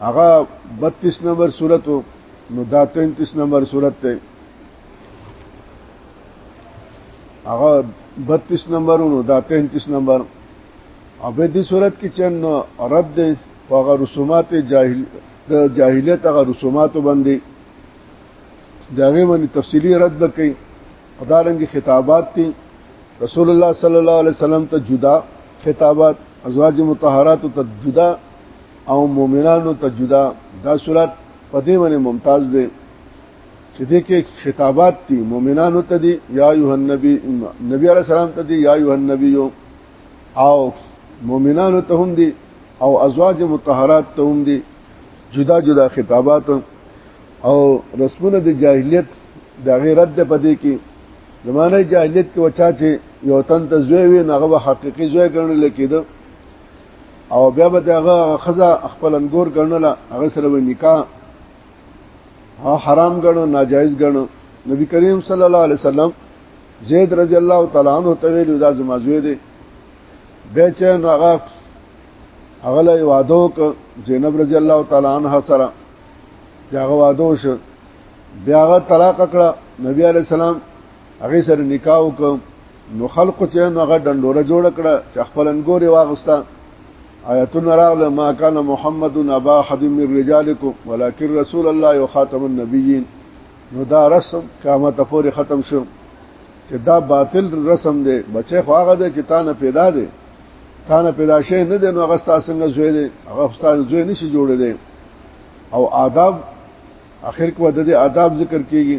هغه 32 نمبر صورت نو دا 33 نمبر صورت ته هغه 32 نمبر نو دا 33 نمبر او په دې صورت کې چې نو رد دي هغه رسومات جاهل د جاهلیت هغه رسومات باندې داغه باندې تفصيلي رد وکړي ادارنګ خطابات دي رسول الله صلی الله علیه وسلم ته جدا خطابات ازواج مطهرات ته جدا او مؤمنانو ته جدا دا صورت په دې باندې ممتاز دی چې دې کې خطابات دي مؤمنانو ته دي یا ایه النبی نبی علی السلام ته دي یا ایه النبی او مؤمنانو ته هم دي او ازواج مطهرات ته هم دي جدا جدا خطابات او رسمونه د جاهلیت د غیرت د پدې کې زمانه جاهلیت کې وچا چې یو تن ته زوی وي نغه حقيقي زوی ګڼل کېده او بیا به هغه خزه خپل انګور ګڼله هغه سره به نکاح ها حرام ګڼو ناجایز ګڼو نبی کریم صلی الله علیه وسلم زید رضی الله تعالی عنہ ته ویلو دا زما زوی دی به چې نو هغه هغه له وادو ک زینب رضی الله تعالی عنها سره هغه وادو شو بیا هغه طلاق کړه نبی علی السلام هغه سره نکاح وکړ نو خلق چې نو هغه ډنډوره جوړ کړه چې خپل انګوري واغستا آیتنا راغله ما کان محمد ابا حد من رجالکم ولکن رسول الله او خاتم النبیین نو دا رسم قیامت پورې ختم شو چې دا باطل رسم دی بچي خو هغه دی چې تا نه پیدا دی تا نه پیدا شي نه دی نو هغه ستاسو څنګه زوی دی هغه ستاسو زوی نشي جوړ دی او آداب اخر کې د آداب ذکر کیږي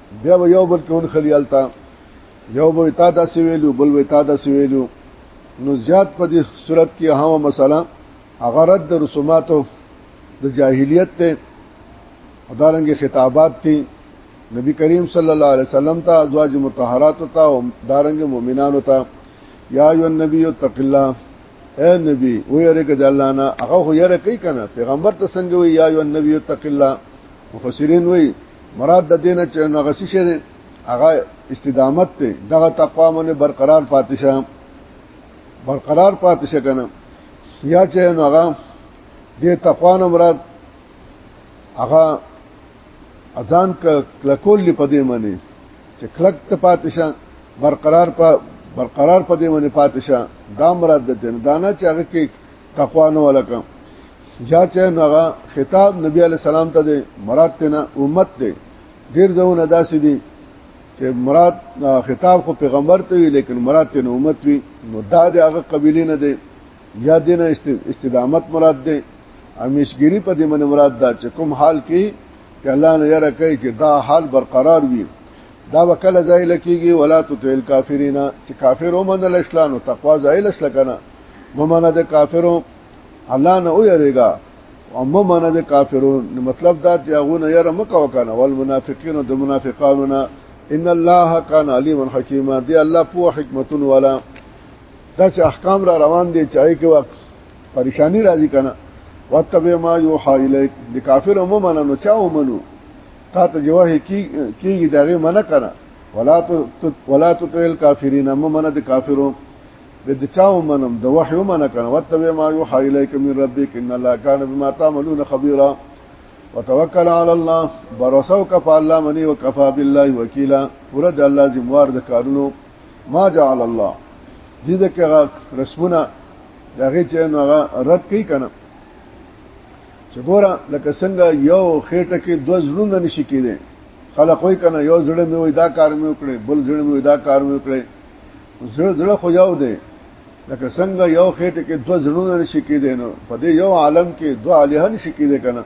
بیا به یو بل کې اون خلیال تا یو به تا دا سی ویلو بل به تا دا سی ویلو نو زیات په دې صورت کې هغه مسله هغه رد د رسوماتو د جاهلیت ته ادارنګ خطابات دي نبی کریم صلی الله علیه وسلم ته ازواج مطهرات ته او دارنګ مؤمنانو ته یا ایو النبی اتق الله اے نبی و یریګه د الله نه هغه یره کوي کنه پیغمبر ته څنګه وی یا ایو النبی اتق الله مفسرین وی مراد د دینه چې نغسی شه دی هغه استدامت ته دغه تقوا باندې برقرار پاتې شه برقرار پاتې شه کنه یا چې هغه د تقوا نه مراد هغه اذان کلکول لپاره معنی چې کلک ته پاتې شه برقرار په برقرار په دې باندې پاتې شه دا مراد ده دانه چې هغه کې تقوا نه ولکم یا چې نغه خطاب نبی علی سلام ته دی مراد تینا امت دی ډیر ځونه داسې دي چې مراد خطاب خو پیغمبر ته وی لیکن مراد تینا امت وی نو دا د هغه قبیله نه دی یا دینه استدامت مراد دی امیشګری په دې من مراد دا چې کوم حال کې چې الله نه یره کوي چې دا حال برقرار وي دا وکله ځای لکېږي ولا تطیل کافرینا چې کافر ومنل اسلام او تقوا ځای لسلکنه ممنه د کافرو الله نه او یریګا او ممنه د کافرون مطلب دا چې هغه نه یره مکه وکنه ول منافقین او د منافقانو نه ان الله کان علیم حکیمه دی الله په حکمتون والا دا چې احکام را روان دي چای کې وخت پریشانی راځي کنه وتبع ما یوحى الیک د کافر عموما نو چا ومنو تا ته جواه کی کیږي دغه منع کنه ولا تو ولا تو تل کافرین عموما د کافرو به د چا ومنم د وحي ومنه کنه وتبع ما يوحى اليك من ربك ان الله كان بما تعملون خبيرا وتوکل علی الله برسو کف الله منی وکفا بالله وکیلا ورد الله ذمہوار د کارونو ما جعل الله دې د کغه رسمونه دغه چې نو رد کوي کنه چې ګوره لکه څنګه یو خېټه کې دوه زړونه نشي کېدي خلک وای کنه یو زړه مې وای دا کار مې وکړي بل زړه مې وای دا کار مې وکړي زړه زړه خو یو دی لکه څنګه یو خېټه کې دوه زړونه نشي کېدای نو په دې یو عالم کې دوه الهه نشي کېدای کنه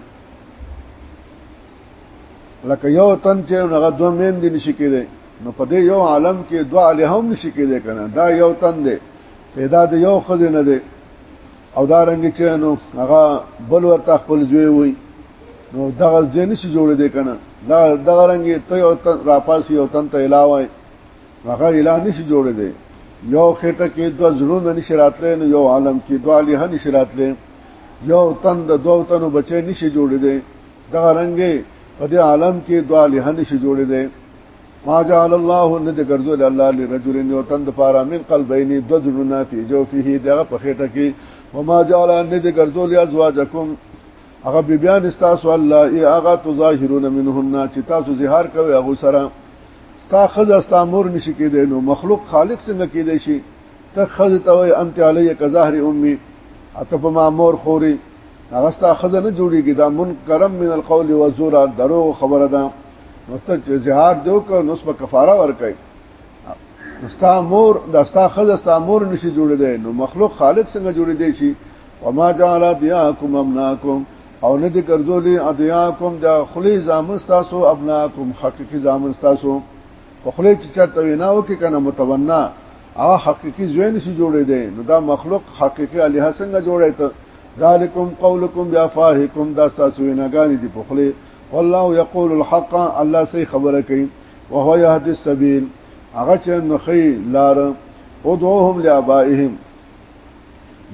لکه یو تن چې هغه دوه مین دي نشي کېدای نو په دې یو عالم کې دوه الهه هم نشي کېدای کنه دا یو تن دی پیدا د یو خزینه دی او دا رنګ چې نو هغه بل ورته خپل ځوی وي نو دغه ځنه شي جوړ دی کنه دا دغه رنګ ته یو تن راپاسي یو تن ته علاوه هغه اله نشي جوړې دی یو خټه کې دو زړونه نشي راتلې نو یو عالم کې دو اله نشي راتلې یو تن د دوه تنو بچي نشي جوړې دی دا رنګه په دې عالم کې دو اله نشي جوړې دی ما جعل الله ند ګرځول الله لرجل یو تن د پاره من قلبین دو زړونه فی جو فيه دغه په خټه کې وما جعل ند ګرځول ازواجکم هغه بیبیان استاسو الله ای هغه تظاهرون منهن چې تاسو زهار کوي هغه سره ستا خزه ستا مور نشي کېدای نو مخلوق خالق څنګه کېدای شي ته خزه ته وي انت علی کظاهر امي اته په ما مور خوري هغه ستا خزه نه جوړيږي دا منکرم من القول وزور درو خبره ده نو ته زهار دیو کو نو سب کفاره ور کوي ستا مور دا ستا خزه ستا مور نشي جوړېدای نو مخلوق خالق څنګه جوړېدای شي وما جعل ادياكم امناكم او نه دي ګرځولي ادياكم دا خلی زامن تاسو ابناكم حقيقي زامن تاسو په خلی چې چرته وینا وکي کنه متونا او حقيقي ځوین شي جوړې دي نو دا مخلوق حقيقي الها څنګه جوړې ته ذالکم قولکم بیافاهکم دا تاسو ویناګانی دي په خلی والله یقول الحق الله سي خبره کوي وهو يهدي السبيل هغه چې نخي لار او دوهم لابائهم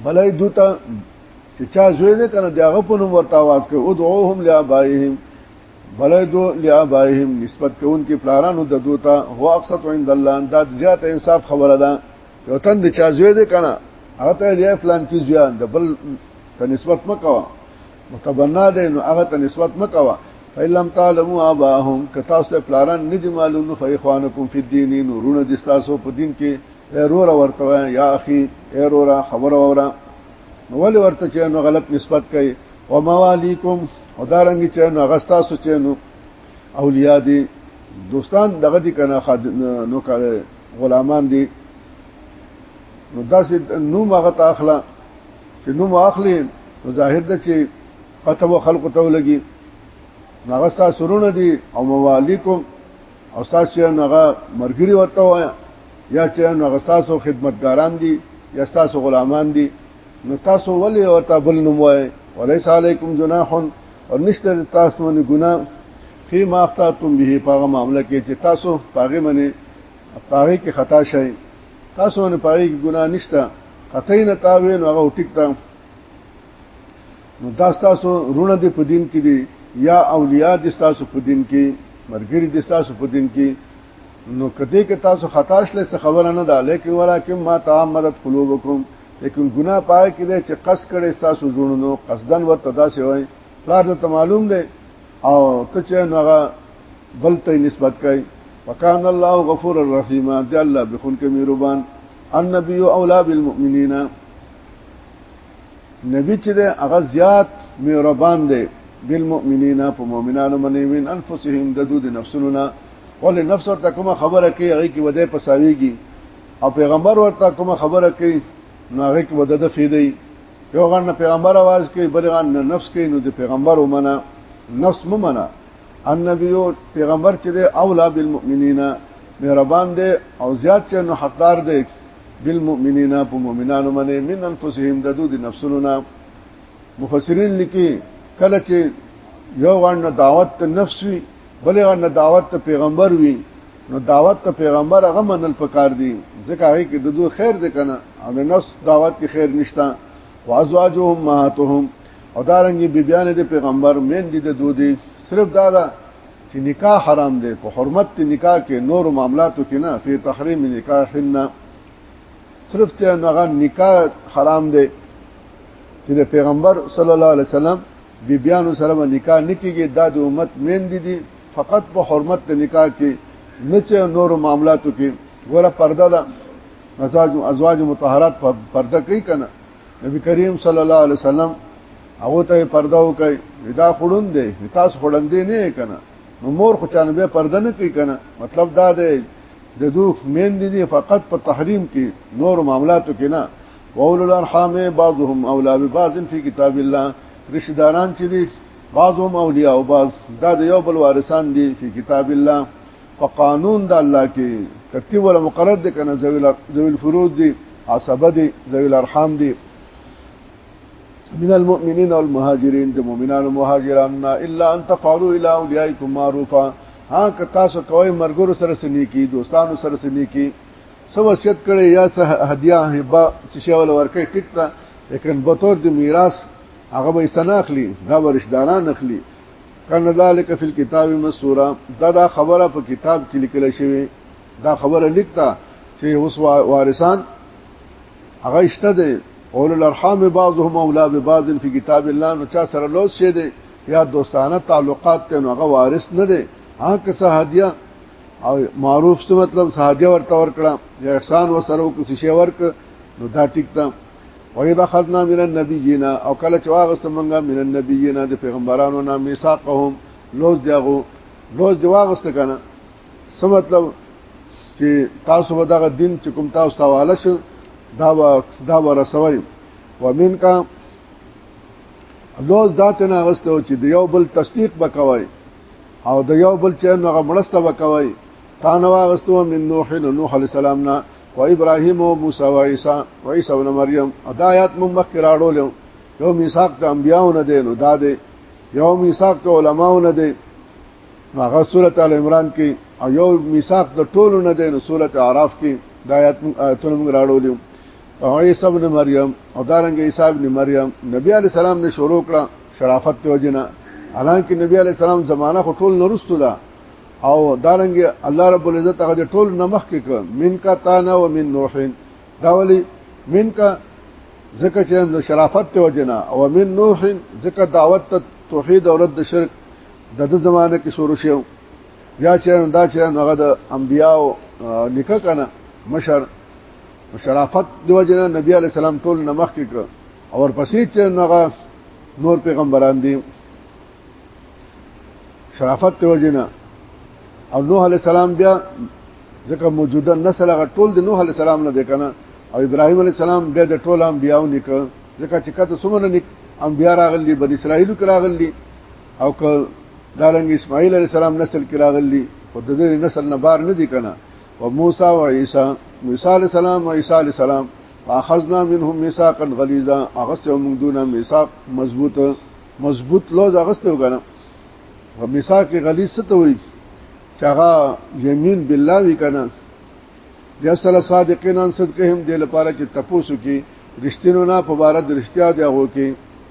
بلای دوتا چې چا زوی نه کنه داغه په نوم ورته आवाज کوي او دعوهم لابائهم بلای دو لابائهم نسبت کوون کې پلارانو د دوتا هو اقصت عند الله دا زیات انصاف خبره ده یو تن د چا زوی دی کنه هغه ته دی فلان کی زوی د بل ته نسبت مکوا متبنا ده نو هغه ته نسبت مکوا فإلم تعلموا آباهم کتا اوس پلاران نه دي معلوم فإخوانکم فی الدین نورونه دي تاسو په دین کې ایرور ورته یا اخي ایرور خبر اورا نو ولې ورته چې نو غلط نسبت کوي او موالیکم او دا رنګ چې نو غستا سوچ نو اولیاء دي دوستان دغه دي کنه نو کړه غلامان دي نو داسې نو مغه تا اخلا چې نو ماخلي نو ظاهر ده چې پته و خلق ته لګي نغستا سرونه دي او موالیکم او تاسو چې هغه مرګري ورته وایا یا چې هغه تاسو خدمتګاران دي یا تاسو غلامان دي نو تاسو ولې ورته بل نوم وای وليس علیکم جناح او نشته تاسو باندې ګناه فی ما اخطاتم به پاغه معاملې کې چې تاسو پاغه باندې پاغه کې خطا شئ تاسو باندې پاغه کې ګناه نشته خطا نه تاوین هغه ټیک تا نو دا تاسو رونه دې په دین کې دي یا اولیاء دې تاسو په دین کې مرګری دې تاسو په دین کې نو کدی کې تاسو خطا شله څه خبره نه ده لیکن ولکه ما تعمدت قلوبکم لیکن ګناه پای کې ده چې قص کړي تاسو جوړونو قصدن ورته داسې وای پلار ته معلوم دی او ته چې نوغه بل ته نسبت کوي وکان الله غفور الرحیم دی الله بخون کې مهربان النبی اولا بالمؤمنین نبی چې ده هغه زیات مهربان دی بالمؤمنین په مؤمنانو باندې من انفسهم د دوی د نفسونو نه ولې نفس ورته کومه خبره کوي هغه کې وده پساويږي او پیغمبر ورته کومه خبره کوي نو هغه کې وده د فیدې یو غن پیغمبر आवाज کوي بل غن نفس کوي نو د پیغمبر ومنه نفس ممنه النبیو پیغمبر چې اولا بالمؤمنین مهربان دی او زیات چې نو حقدار دی بالمؤمنین په مؤمنانو باندې من انفسهم د دوی نفسونو نه مفسرین لیکي کله چې یو غنه دعوت ته نفس وي بلې غنه دعوت ته پیغمبر وي نو دعوت ته پیغمبر هغه منل پکار دي ځکه هغه کې د دوی خیر دی کنه او د نفس دعوت کې خیر نشته وازواجهم ماتهم او دارنګي بیبيان د پیغمبر مین دي د دوی صرف دا, دا چې نکاح حرام دی په حرمت ته نکاح کې نور معاملاتو کې نه فی تحریم نکاح حنا صرف ته هغه نکاح حرام دی چې پیغمبر صلی الله علیه وسلم بی بیانو سره نکاح نکېږي دا د امت مین دي دي فقط په حرمت ته نکاح کې نه چې نور معاملاتو کې ګوره پرده ده مزاج ازواج مطهرات پرده کوي کنه نبی کریم صلی الله علیه وسلم هغه ته پرده وکي دا خړون دی تاسو خړون دی نه کنه نو مور خو چانه به پرده نه کوي کنه مطلب دا دی د دوه مین دي فقط په تحریم کې نور معاملاتو کې نه واول الارحام بعضهم اولا ببعض فی کتاب الله رشداران چې دي بعضهم اولیاء او بعض دا د یو بل وارثان دي په کتاب الله په قانون د الله کې ترتیب ولا مقرر دي کنه ذوی الفروض دي عصبه دي ذوی الارحام دي من المؤمنين والمهاجرين د مؤمنانو مهاجرانو الا ان تفعلوا الى اوليائكم معروفا ها که تاسو کوی مرګور سره سني کی دوستانو سره سني کی سو وصیت کړي یا څه هدیه هبه څه شول ورکه ټیک تا لیکن بطور د میراث هغه به سناخلی دا ورشداران اخلي کان ذالک فی الكتاب مسطورا دا دا خبره په کتاب کې لیکل شوی دا خبره لیکتا چې اوس وارثان هغه شته دي اول الارحام بعضهم اولا ببعض فی کتاب الله نو چا سره لوس شه دي یا دوستانه تعلقات ته هغه وارث نه دي ها که صحادیه او معروف څه مطلب صحادیه ورته ورکړه یا احسان وسره او کسی شی ورک نو دا ټیک ته وای بخذنا من النبیین او کله چې واغست مونږه من النبیین د پیغمبرانو نه میثاقهم لوز دیغو لوز دی واغست کنه څه مطلب چې تاسو به دغه دین چې کوم تاسو تاواله شو دا و دا و رسوي ومن کا لوز دات نه غستو چې د یو بل تصدیق وکوي او د یو بل چې نو غمړسته وکوي تا نو غستو من نوح نوح علی السلام نه و ابراهيم او موسی او عيسى او عيسى ابن مريم دا آیات مون مخکې راړول یو میثاق د انبیانو نه دی نو دا دی یو میثاق د علماو نه دی هغه سوره ال عمران کې او یو میثاق د ټولو نه دی نو سوره اعراف کې د آیات آیتونه موږ راړول او عيسى ابن مريم او دارنګ عيسى ابن مريم نبی عليه السلام نه شروع کړه شرافت ته وجنه حالانکه نبی عليه السلام زمانہ خو ټول نورستو ده او دارنګ الله رب العزت هغه ټول نمخ کې ک من کا تانا و من نوحین دا ولی من کا ځکه چې د شرافت ته وجنا او من نوح ځکه دعوت ته توحید او رد شرک د د زمانه کې شروع شو یا چې دا چې هغه د انبیاو نکه کنه مشر شرافت دی وجنا نبی علی السلام ټول نمخ کې او ورپسې چې هغه نور پیغمبران دي شرافت ته وجنه او نوح علی السلام بیا ځکه موجوده نسل هغه ټول د نوح علی السلام نه دی کنه او ابراهیم علی السلام بیا د ټول انبیاو نه ک ځکه چې کته سمونه نه انبیا راغلي بنی اسرائیل کې راغلي او ک دارنګ اسماعیل علی السلام نسل کې راغلي او د دې نسل نه بار نه دی کنه او موسی او عیسی موسی علی السلام او عیسی علی السلام فاخذنا منهم ميثاقا غليظا اغسهم دون ميثاق مضبوط مضبوط لوز اغسته وګنه په مثال کې غلیظ څه ته وایي چې هغه یمین بالله وی کنه بیا سره صادقین ان صدقهم د لپاره چې تپوسو کې رښتینو نه په بار د رښتیا دی هغه کې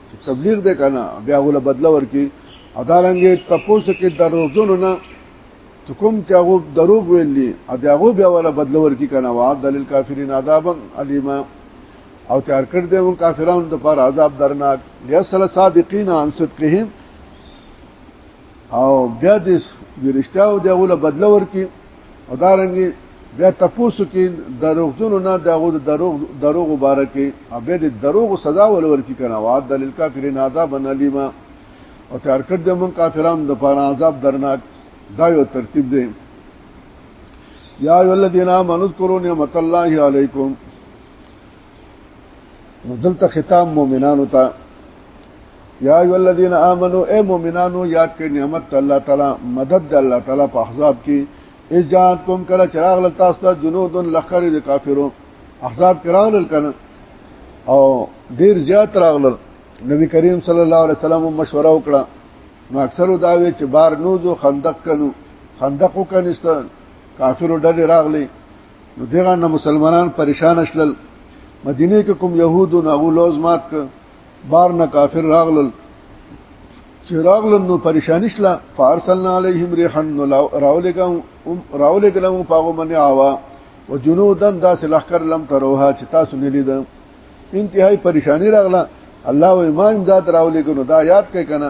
چې تبلیغ دی کنه بیا غوله بدل ورکی او دا رنګ تپوسو کې دروغجنو نه چې کوم چې هغه دروغ ویلي او هغه بیا ولا بدلور کی کنه وا دلیل کافرین عذاب الیما او تیار کړ دې مون کافرانو د پر عذاب درناک یسل صادقین عن صدقهم او بیا دې ورشتاو دی غوله بدل ورکی او دا رنګي بیا تاسو کې دروغجنو نه دغه دروغ دروغ مبارکي او به د دروغ سزا ولور کی کنه واد دلیل کافرین عذاب الیما او تیار کړ د مون کافرانو د پاره عذاب درناک دا یو ترتیب دی یا ایو الذین آمنوا اذکروا نعمت الله علیکم نو دلته خطاب مؤمنانو ته یا ایو الذین آمنو اے مؤمنانو یاد کړئ نعمت الله تعالی مدد د الله تعالی په احزاب کې اجان کوم کله چراغ لتا است جنود لخر د کافرو احزاب کراغ کنه او ډیر زیات راغل نبی کریم صلی الله علیه وسلم مشوره وکړه نو اکثر دا وی چې بار نوزو خندق کنو خندق وکنيستان کافرو ډلې راغلي نو دغه نه مسلمانان پریشان شلل مدینه کې کوم يهودو ناغو لوز مات ک بار نه کافر راغلل چې راغلل نو پریشان شله فارسلنا علیهم ريحا راولګم راولګم پاغو منی آوا وجنودن داس لخر لم تروها چې تاسو نه لیدل انتهائی پریشانی راغله الله و ایمان ذات راولګنو دا یاد کړئ کنه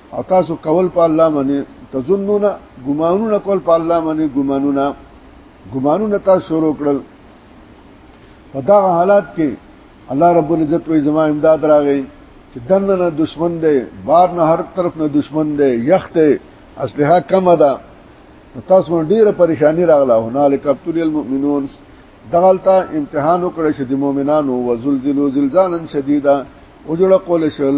او تاسو کول په الله باندې تظنون ګمانونه کول په الله باندې ګمانونه ګمانونه تاسو شروع کړل په دا حالات کې الله رب العزت وې زما امداد راغی چې دنه نه دشمن دی بار نه هر طرف نه دشمن دی یخ دی اسلحه کم ده تاسو ډیره پریشانی راغله هنالک ابتل المؤمنون دغلطه امتحان وکړی چې د مؤمنانو وزلزلوا زلزالا شدیدا او جوړه قول شل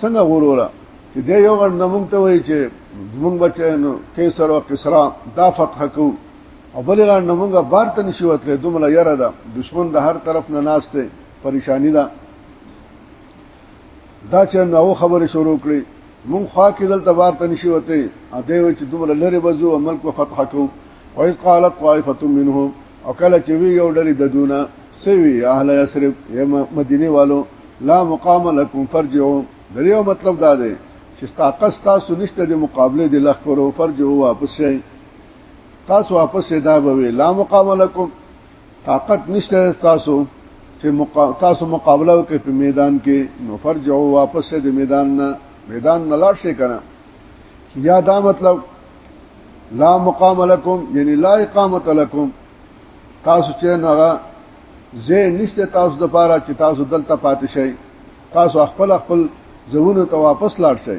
څنګه غرور چې دی یو غړ نمونږ ته وایي چې زمونږ بچیانو قیصر او قصرا دا فتح کو او بل غړ نمونږ بار ته نشي وتلې دومره یره ده دشمن د هر طرف نه ناشته پریشانی ده دا چې نو خبره شروع کړي مونږ خوا کې دلته بار ته نشي وته ا دې و چې دومره لري بزو عمل کو فتح کو وایز قالت طائفه منهم او کله چې وی یو ډری ددونه سوی اهل یسرب یم مدینه والو لا مقام لكم فرجعوا دریو مطلب دا دی چې طاقت تاسو نشته د مقابله د لخ کرو فرجعوا واپس شئ تاسو واپس دا به لا مقام لكم طاقت نشته تاسو چې تاسو مقابله وکړئ په میدان کې نو فرجعوا واپس د میدان نه میدان نه لاړ شئ کنه یا دا مطلب لا مقام لكم یعنی لا اقامت لكم تاسو چې نه زه نشته تاسو د پاره چې تاسو دلته پاتې شئ تاسو خپل خپل زونه ته واپس لاړ شئ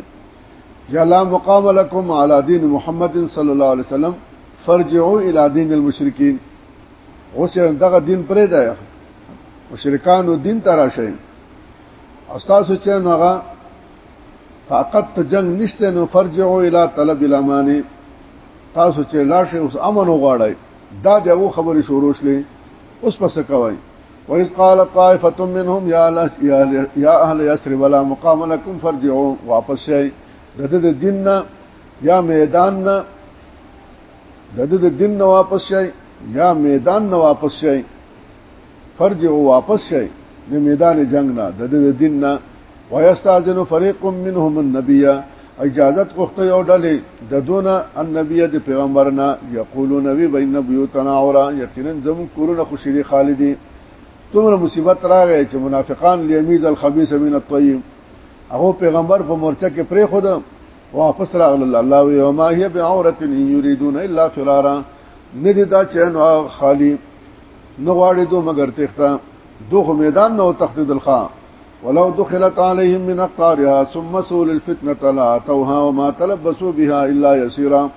یا لا مقام لكم على دين محمد صلى الله عليه وسلم فرجعوا الى دين المشركين اوس دغه دین پرې دی مشرکانو دین ترا شي او تاسو چې نوغه طاقت جنگ نشته نو فرجعوا الى طلب الامان تاسو چې لاشه اوس امن وغواړئ دا د هغه خبرې شروع شلې اوس پس کوي وإذ قال طائفة منهم يا يا أهل يثرب ولا مقام لكم فرجعوا واپس شي د د دین یا میدان نه د د دین نه واپس شي یا میدان نه واپس شي فرجه واپس شي د میدان جنگ نه د د دین نه ويستاذن فريق منهم النبي اجازت غوښته یو ډلې د دونه النبي د پیغمبرنا یقولون وی بین بیوتنا اورا یقینا زم کورونه خوشری خالدی تمره مصیبت راغی چې منافقان لیمیز الخبيث من الطيب هغه پیغمبر په مورچه کې پرې خود واپس راغله الله وی او ما هي بعورت يريدون الا فرارا ندی دا چې نو خالی نه غواړي دو مگر تخته دوه میدان نو تخدید الخا ولو دخلت عليهم من اقطارها ثم سول الفتنه لا توها وما تلبسوا بها الا يسيرا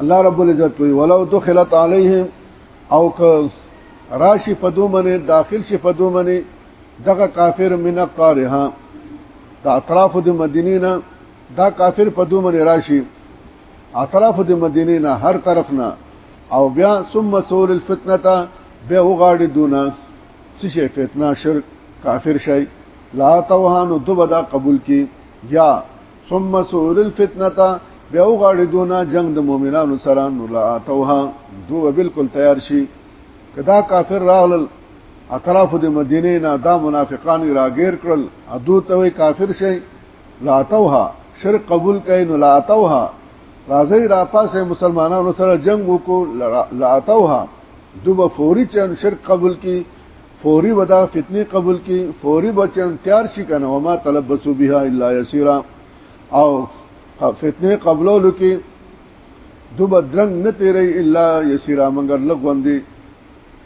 الله رب العزت وی ولو دخلت عليهم او که راشي پدو منه داخل شي پدو منه دغه کافر من اقطارها د اطراف د مدینه دا کافر پدو منه راشي اطراف د مدینه نه هر طرف نه او بیا ثم سول الفتنه تا به وغاړي دونه څه شي فتنه شرک کافر شي لا توهان دوبدا قبول کی یا ثم سول الفتنه تا به وغاړي دونه جنگ د مؤمنانو سره نو لا توها دوه بالکل تیار شي کدا کافر راغلل اطراف د مدینه نه دا منافقان راګیر کړل ادو ته کافر شي لا توها شرک قبول کړي نو لا توها راځي را پاسه مسلمانانو سره جنگ وکړو لا توها دوبه فوري چن شرک قبول کړي فوري ودا فتنه قبول کړي فوري بچن تیار شي کنه وما تلبسوا بها الا يسيرا او فتنه قبولولو کې دوبه درنګ نه تیرې الا يسيرا مگر لګوندي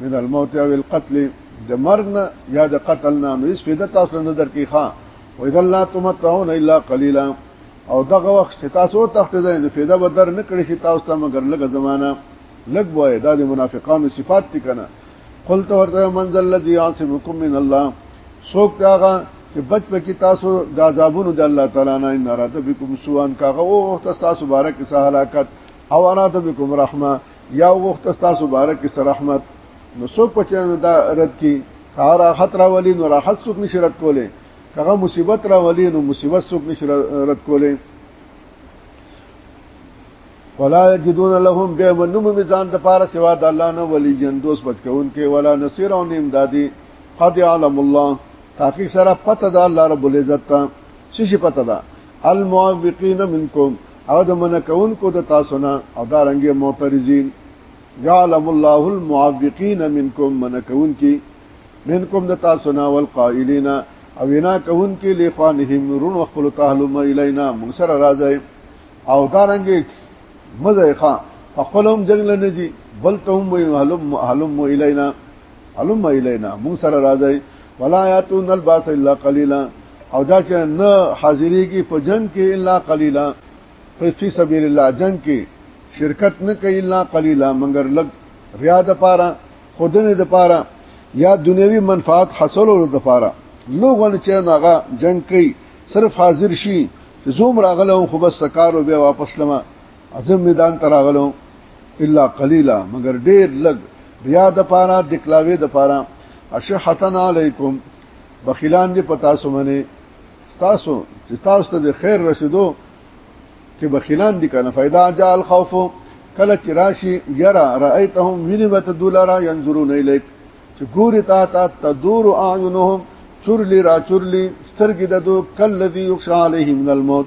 من الموت او القتل د مرګ نه یا د قتل نه نو هیڅ فایده تاسو نه درکې ښا و اذا لا تمتعون الا قليلا او دغه وخت چې تاسو تخت ده نو فایده به در نه کړی چې تاسو ته مګر لږه زمانہ لږ وای دا د منافقانو صفات دي کنه قل تو ورته منزل الذي يعصمكم من الله سوک داغه چې بچ پکې تاسو د عذابونو د الله تعالی نه ان راته بكم سوان کاغه او تاسو مبارک سه هلاکت او راته بكم رحمه یا وخت تاسو مبارک کې رحمت نو څوک په چرنه دا رد کی کار راحت را ولی نو راحت څوک نشي رد کوله کغه مصیبت را ولی نو مصیبت څوک نشي رد کوله ولا یجدون لهم به منم میزان د پاره سوا د الله نه ولی جن دوست بچون کې ولا نصير او امدادي قد علم الله تحقیق سره پته د الله رب العزت ته شي پته ده الموافقین منکم او د من کون کو د تاسو نه او دا رنګ معترضین یعلم الله الموافقین منکم من کون کی منکم د تاسو نه والقائلین او وینا کون کی لخوانهم رون خپل تعلم الینا موږ سره راځي او دا رنګ مزه ښا خپلهم جنگ لنجي بل ته هم وي هلم هلم الینا علم الینا مون سره راځي ولا یاتون الباس الا قليلا او دا چې نه حاضرېږي په جنگ کې الا قليلا په فی سبیل الله جنگ کې شرکت نه کوي الا قليلا مګر لګ ریا د پاره خودنه د پاره یا دنیوي منفعت حاصلولو د پاره لوګون چې ناغه جنگ کوي صرف حاضر شي زوم راغله خو بس سکارو بیا واپس لمه اعظم میدان تراغلو الا قليلا مگر ډیر لګ بیا د پاره د کلاوي د پاره اشحتن علیکم بخیلان دی پتا سو منه تاسو چې تاسو ته د خیر رسیدو کې بخیلان دي کنه فائدہ جاء الخوف کله چې راشي یرا رایتهم ویني وت دولارا ينظرون الیک چې ګوري تا تا تدور اعینهم چورلی را چورلی سترګې ددو کل الذي یخشى عليه من الموت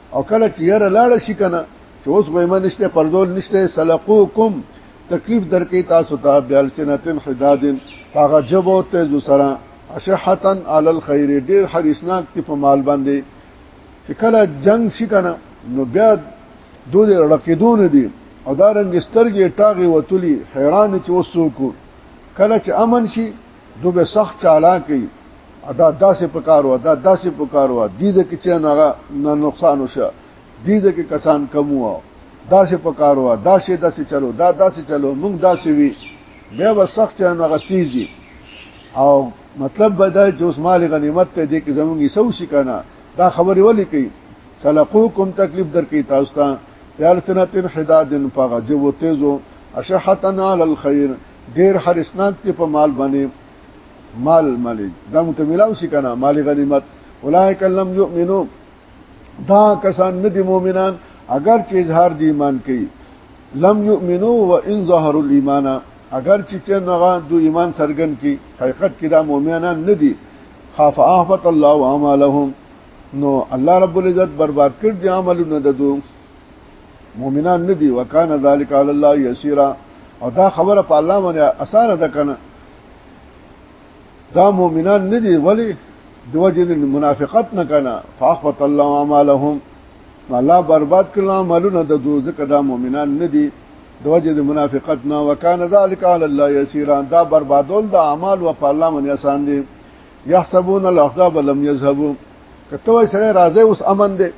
او کله چې یره لاړ شي کنه چې اوس غویمه نشته پردول نشته سلقوکم تکلیف درکې تاسو ته بیال سنتن حدادن هغه جبو ته جو سره اشحتن علی الخير ډیر حریصناک تی په مال باندې چې کله جنگ شي کنه نو بیا دوی رقیدون دي او دا رنګ سترګې ټاغي وتلی حیران چې وسو کو کله چې امن شي دو به سخت چالاکی ادا داسې پکارو ادا داسې پکارو دې ځکه چې ناغه نه نقصان وشه دې ځکه کسان کم وو داسې پکارو داسې داسې چلو دا داسې چلو موږ داسې وی بیا به سخت چې ناغه تیزی او مطلب به دا چې اوس مال غنیمت ته دې کې زمونږ سو شي کنه دا خبرې ولې کوي سلقوکم تکلیف درکې تاسو ته یال سنتن حدادن فغجو تیزو اشحتنا للخير ډیر حرسناک ته په مال باندې مال مالک دا متملاو شي کنه مال غنیمت اولایک لم یؤمنو دا کسان نه دي مؤمنان اگر چې اظهار دی ایمان کوي لم یؤمنو و ان ظهر الايمان اگر چې ته نغا دو ایمان سرګن کی حقیقت کې دا مؤمنان نه دي خاف احفظ الله اعمالهم نو الله رب العزت برباد کړ دي عملونه ددو مؤمنان ندي وکانه ذالک علی الله یسیرا او دا خبره په الله باندې اسانه ده کنه دا مؤمنان ندي ولی دوجه منافقت نه کنه فاخبط الله اعمالهم الله برباد کړل عملونه د دوی ځکه دا مؤمنان ندي دوجه د منافقت نه وکانه ذالک علی الله یسیرا دا بربادول د اعمال او په الله باندې آسان دي یحسبون الاحزاب لم یذهبوا کته سره راځي اوس امن دي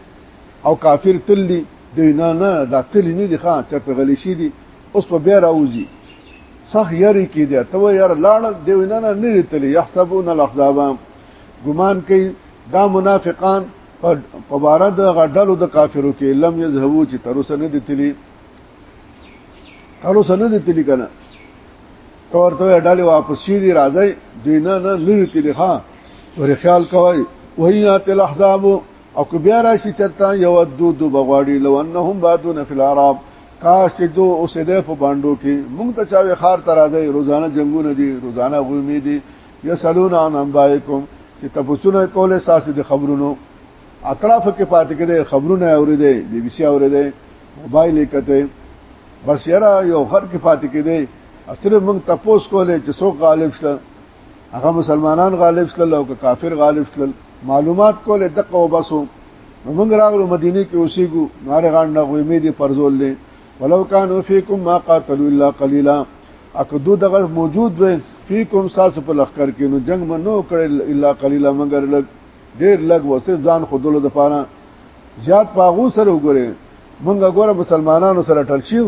او کافر تل دی دوی نه نه دا تل نه دي خان چې په غلی شي دي اوس په بیا راوځي صح یری کې دی ته یار لاړ دی نه نه نه دي تل يحسبون الاحزاب ګمان کوي دا منافقان په بار د غډلو د کافرو کې لم یذهبو چې تر اوسه نه دي تللی تر اوسه نه دي تللی کنه تورته ډلې واپس شي دي راځي دوی نه نه نه دي تللی ها ور خیال کوي وهي ات الاحزاب او که بیا راشي چرته یو دو دو بغواړي لو انهم بادون فی العرب کاش دو اوسېده په باندو کې مونږ ته چاوي خار ته راځي روزانه جنگونه دي روزانه غومې دي یسالون عن انبائکم چې تاسو نه کوله ساسي د خبرونو اطراف کې پاتې کېده خبرونه اورېده بي بي سي اورېده موبایل کته بس یرا یو غر کې پاتې کېده اصله مونږ تاسو کوله چې سو غالب شله هغه مسلمانان غالب شل او کافر غالب شل معلومات کوله دقه وبسو موږ راغلو مدینه کې اوسېګو ناره غان نه غوې مې دي پرزول لې ولو کانوا فیکم ما قاتلوا الا قليلا اکه دو دغه موجود وي فیکم ساسو په لخر کې نو جنگ منو کړل الا قليلا مگر لګ ډېر لګ وسه ځان خودلو د پاره زیات پاغو سره وګوره مونږ ګوره مسلمانانو سره ټل شیو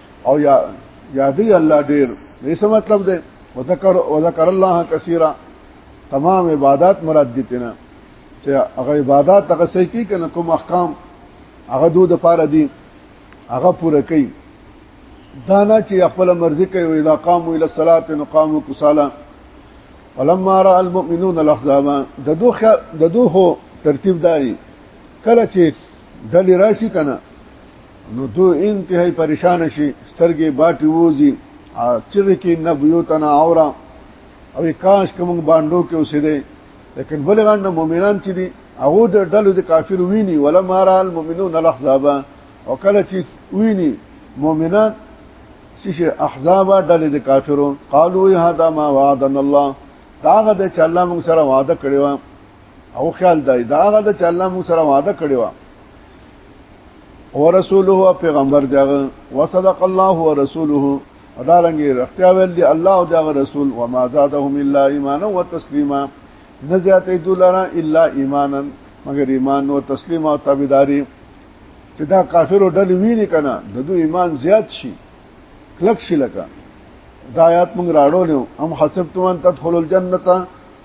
او یا یادی الله ډیر دې څه مطلب دی وذکر وذکر الله کثیره تمام عبادت مراد دي تنه چې هغه عبادت هغه صحیح کی کنه کوم احکام هغه دوه د پاره دي هغه پوره کوي دا نه چې خپل مرزي کوي او اذا قاموا الى الصلاه نقاموا كسالا ولما را المؤمنون الاحزاب د دوه د دوه ترتیب داري کله چې دلی راشي کنه نو تو انتهای پریشان شي سترګې باټي ووزي چغې کې نه بیوتنا اورا او کاش کوم باندو کې اوسېده لیکن بل غنډه مؤمنان چې دي هغه د ډلو د کافر ویني ولا مارال مؤمنون الاحزاب او کله چې ویني مؤمنان شیشه احزاب ډلې د کافرو قالو هذا ما وعدنا الله داغه د چې الله موږ سره وعده کړی و او خیال دی داغه د چې الله موږ سره وعده کړی و ورسوله پیغمبر دغه وصدق الله ورسوله ادا رنګي رختیا ویل دی الله او دغه رسول وما زادهم الا ایمانا وتسلیما نه زیاتې دولره الا ایمانا مگر ایمان او تسلیم او تابعداري چې دا کافرو ډلې ویني کنه د دوی ایمان زیات شي کلک شي لکه دا آیات موږ راړو نو هم حسبتم ان تدخلوا الجنه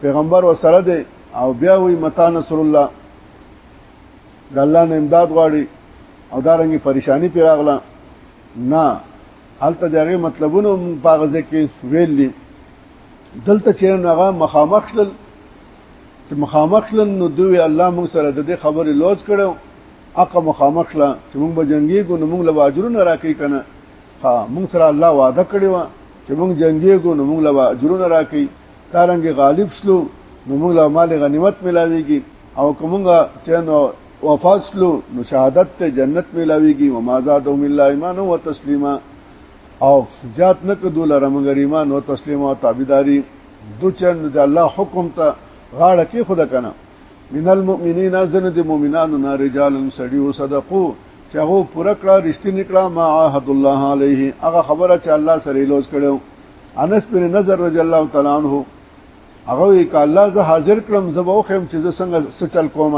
پیغمبر وسره دی او بیا وی متا نصر الله د الله نه امداد غواړي او دا رنګي پریشانی پیراغله نه حالت دغه مطلبونه په غزه کې ویل دي دلته چې هغه مخامخ شل چې مخامخ شل نو دوی الله موږ سره د دې خبرې لوز کړو اقا مخامخ شل چې موږ به جنگي کو نو موږ له اجرونه راکې کنه ها موږ سره الله وعده کړی و چې موږ جنگي کو نو موږ له اجرونه راکې دارنګ غالب شلو نو موږ له مال غنیمت ملاويږي او کومګه چې نو وفات شلو نو شهادت ته جنت ملاويږي و ما زادهم الا ایمان او تسلیما او زیات نه کدو لره موږ ایمان او تسلیم او تابعداري دو چن د الله حکم ته غاړه کې خدا کنه من المؤمنین ازن د مؤمنانو نه رجال سړیو صدقو چې هغه پوره کړه رښتینی کړه ما عهد الله علیه هغه خبره چې الله سره لوز کړو انس بن نظر رضی الله تعالی عنہ هغه وی ک الله زه حاضر کړم زبو خیم چې زه څنګه سچل کوم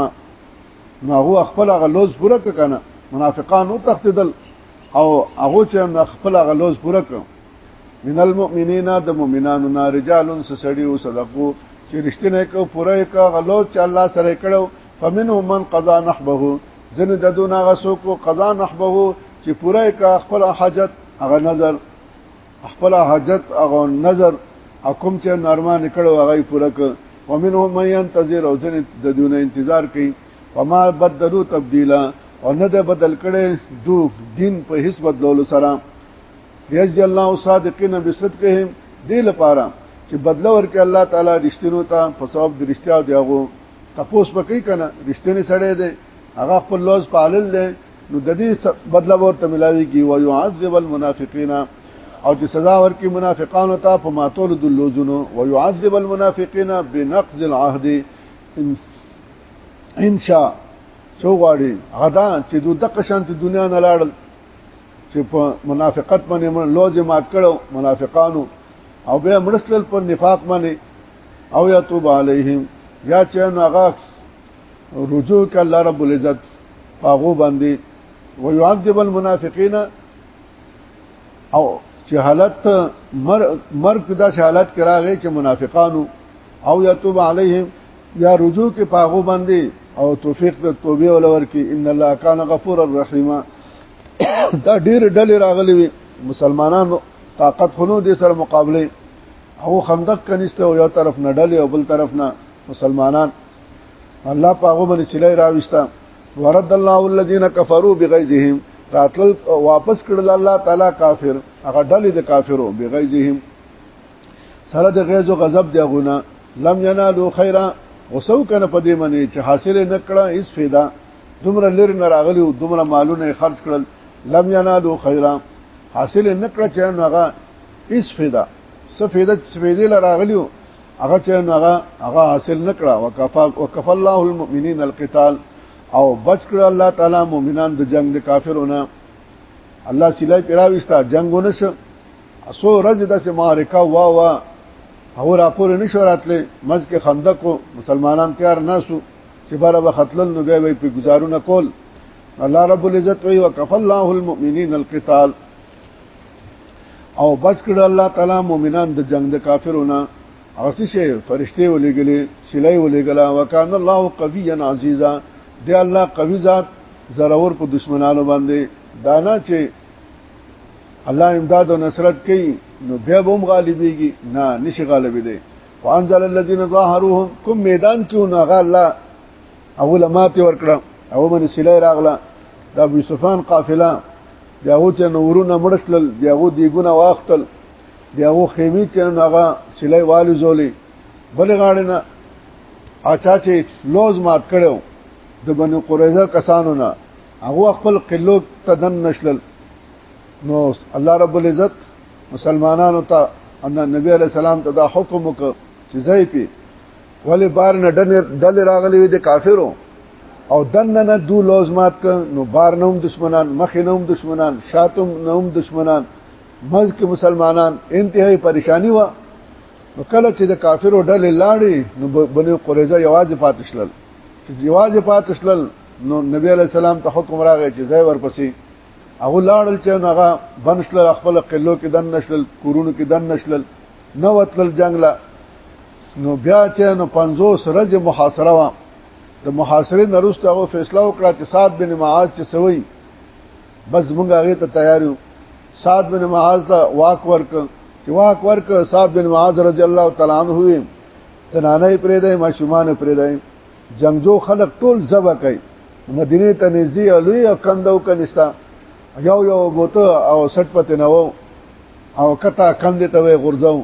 نو هغه خپل غلوز پوره کنه منافقان او تختدل او هغه چې خپل غلوز پوره کړ من المؤمنین د مؤمنانو نه رجال سسړي او صدقو چې رښتینه کو پوره کا غلوز چې الله سره کړو فمنهم من قضا نحبه زن د دون هغه سو کو قضا نحبه چې پوره کا خپل حاجت هغه نظر خپل حاجت هغه نظر حکم چې نارمانه کړو هغه پوره ک ومنهم من ينتظر او ځنه د دونه انتظار کوي وما بدلوا تبديلا او نه د بدل کړي دو دین په هیڅ بدلول سره یجزی الله صادقین بصدقهم دې لپاره چې بدل ورکړي الله تعالی رښتینو ته په سبب د رښتیا او دیغو تپوس پکې کنه رښتینی سړی دی هغه خپل لوز پالل دی نو د دې بدله ورته ملاوي کی او يعذب المنافقين او چې سزا ورکړي منافقانو ته په ماتول د لوزونو او يعذب المنافقين بنقض العهد ان شاء څو غواړي غدا چې دوی د قشانت دنیا نه لاړل چې په منافقت باندې من لوځي مات کړو منافقانو او بیا مرسل پر نفاق باندې او یا توب علیهم یا چې ناغاک رجوع ک الله رب العزت هغه باندې ويعذب المنافقين او چې حالت مر مرګ دا حالت کراغې چې منافقانو او یتوب علیهم یا رجوع کې پاغو باندې او توفیق د توبې ولور کې ان الله کان غفور الرحیم دا ډېر ډلې راغلي وي مسلمانانو طاقت خونو دې سره مقابله او خندق کنيسته او یو طرف نه ډلې او بل طرف نه مسلمانان الله پاغه باندې چلای راويستا ورد الله الذين كفروا بغيظهم راتل واپس کړل الله تعالی کافر هغه ډلې د کافرو بغیظهم سره د غیظ او غضب دی غونه لم ینالو خیرا وسو کنه په دې منی چې حاصل نه کړه هیڅ فایده دومره لر نه راغلی او دومره مالونه خرج کړل لم ینالو خیرا حاصل نه کړه چې هغه هیڅ فایده څه فایده څه فایده لراغلی هغه چې هغه هغه حاصل نکړه وکفا وکفا الله المؤمنین القتال او بچ کړ الله تعالی مؤمنان د جنگ د کافرونو الله سلای پیراويستا جنگونه څه اسو رز د سه معرکه وا وا او راپور نشو راتله مز کې خندق مسلمانان تیار ناسو چې بره به خپل نو به په گزارونه کول الله رب العزت وی وکفا الله المؤمنین القتال او بس کړه الله تعالی مؤمنان د جنگ د کافرونو اوسې شي فرشته ولېګلې سلای ولېګلا وکان الله قویا عزیزا دی الله قوی ذات زراور په دشمنانو باندې دانا چې الله امداد او نصرت کوي نو بیا به هم غالبېږي نه نشي غالبې دي وانزل الذين ظاهروهم کوم میدان کې نه غا الله اول ماته ورکړه او باندې سله راغله د ابو سفیان قافله بیا هو چې نورونه مړسل بیا هو دیګونه واختل بیا هو خیمه چې هغه سله والو زولې بل غاړه نه اچا چې لوز مات کړو د بنو قریظه کسانو نه هغه خپل قلو تدن نشلل نو الله رب العزت مسلمانانو ته ان نبی علی السلام ته دا حکم وکړ چې ځای په ولی بار نه ډل راغلی وي د کافرو او دنه نه دو لوزمات ک نو بار نه هم دشمنان مخ نه هم دشمنان شاتم نه هم دشمنان مز کې مسلمانان انتهایی پریشانی و نو کله چې د کافرو ډلې لاړې نو بنو قریظه یوازې پاتې شلل چې یوازې پاتې شلل نو نبی علی السلام ته حکم راغی چې ځای ورپسې او لاړل چې هغه بنشل خپل قلو کې دن نشل کورونو کې دن نشل نو وتل جنگ لا نو بیا چې نو 50 رج محاصره وا د محاصره نرسته هغه فیصله وکړه چې صاد بن معاذ چې سوی بس موږ هغه ته تیاریو صاد بن معاذ ته واک ورک چې واک ورک صاد بن معاذ رضی الله تعالی عنہ وي تنانه پرې ده ماشومان پرې ده جنگجو خلق ټول زبا کوي مدینه ته نږدې الوی او کندو کنيستا یو یو بوته او سټ پته نو او کته کندې ته غورځو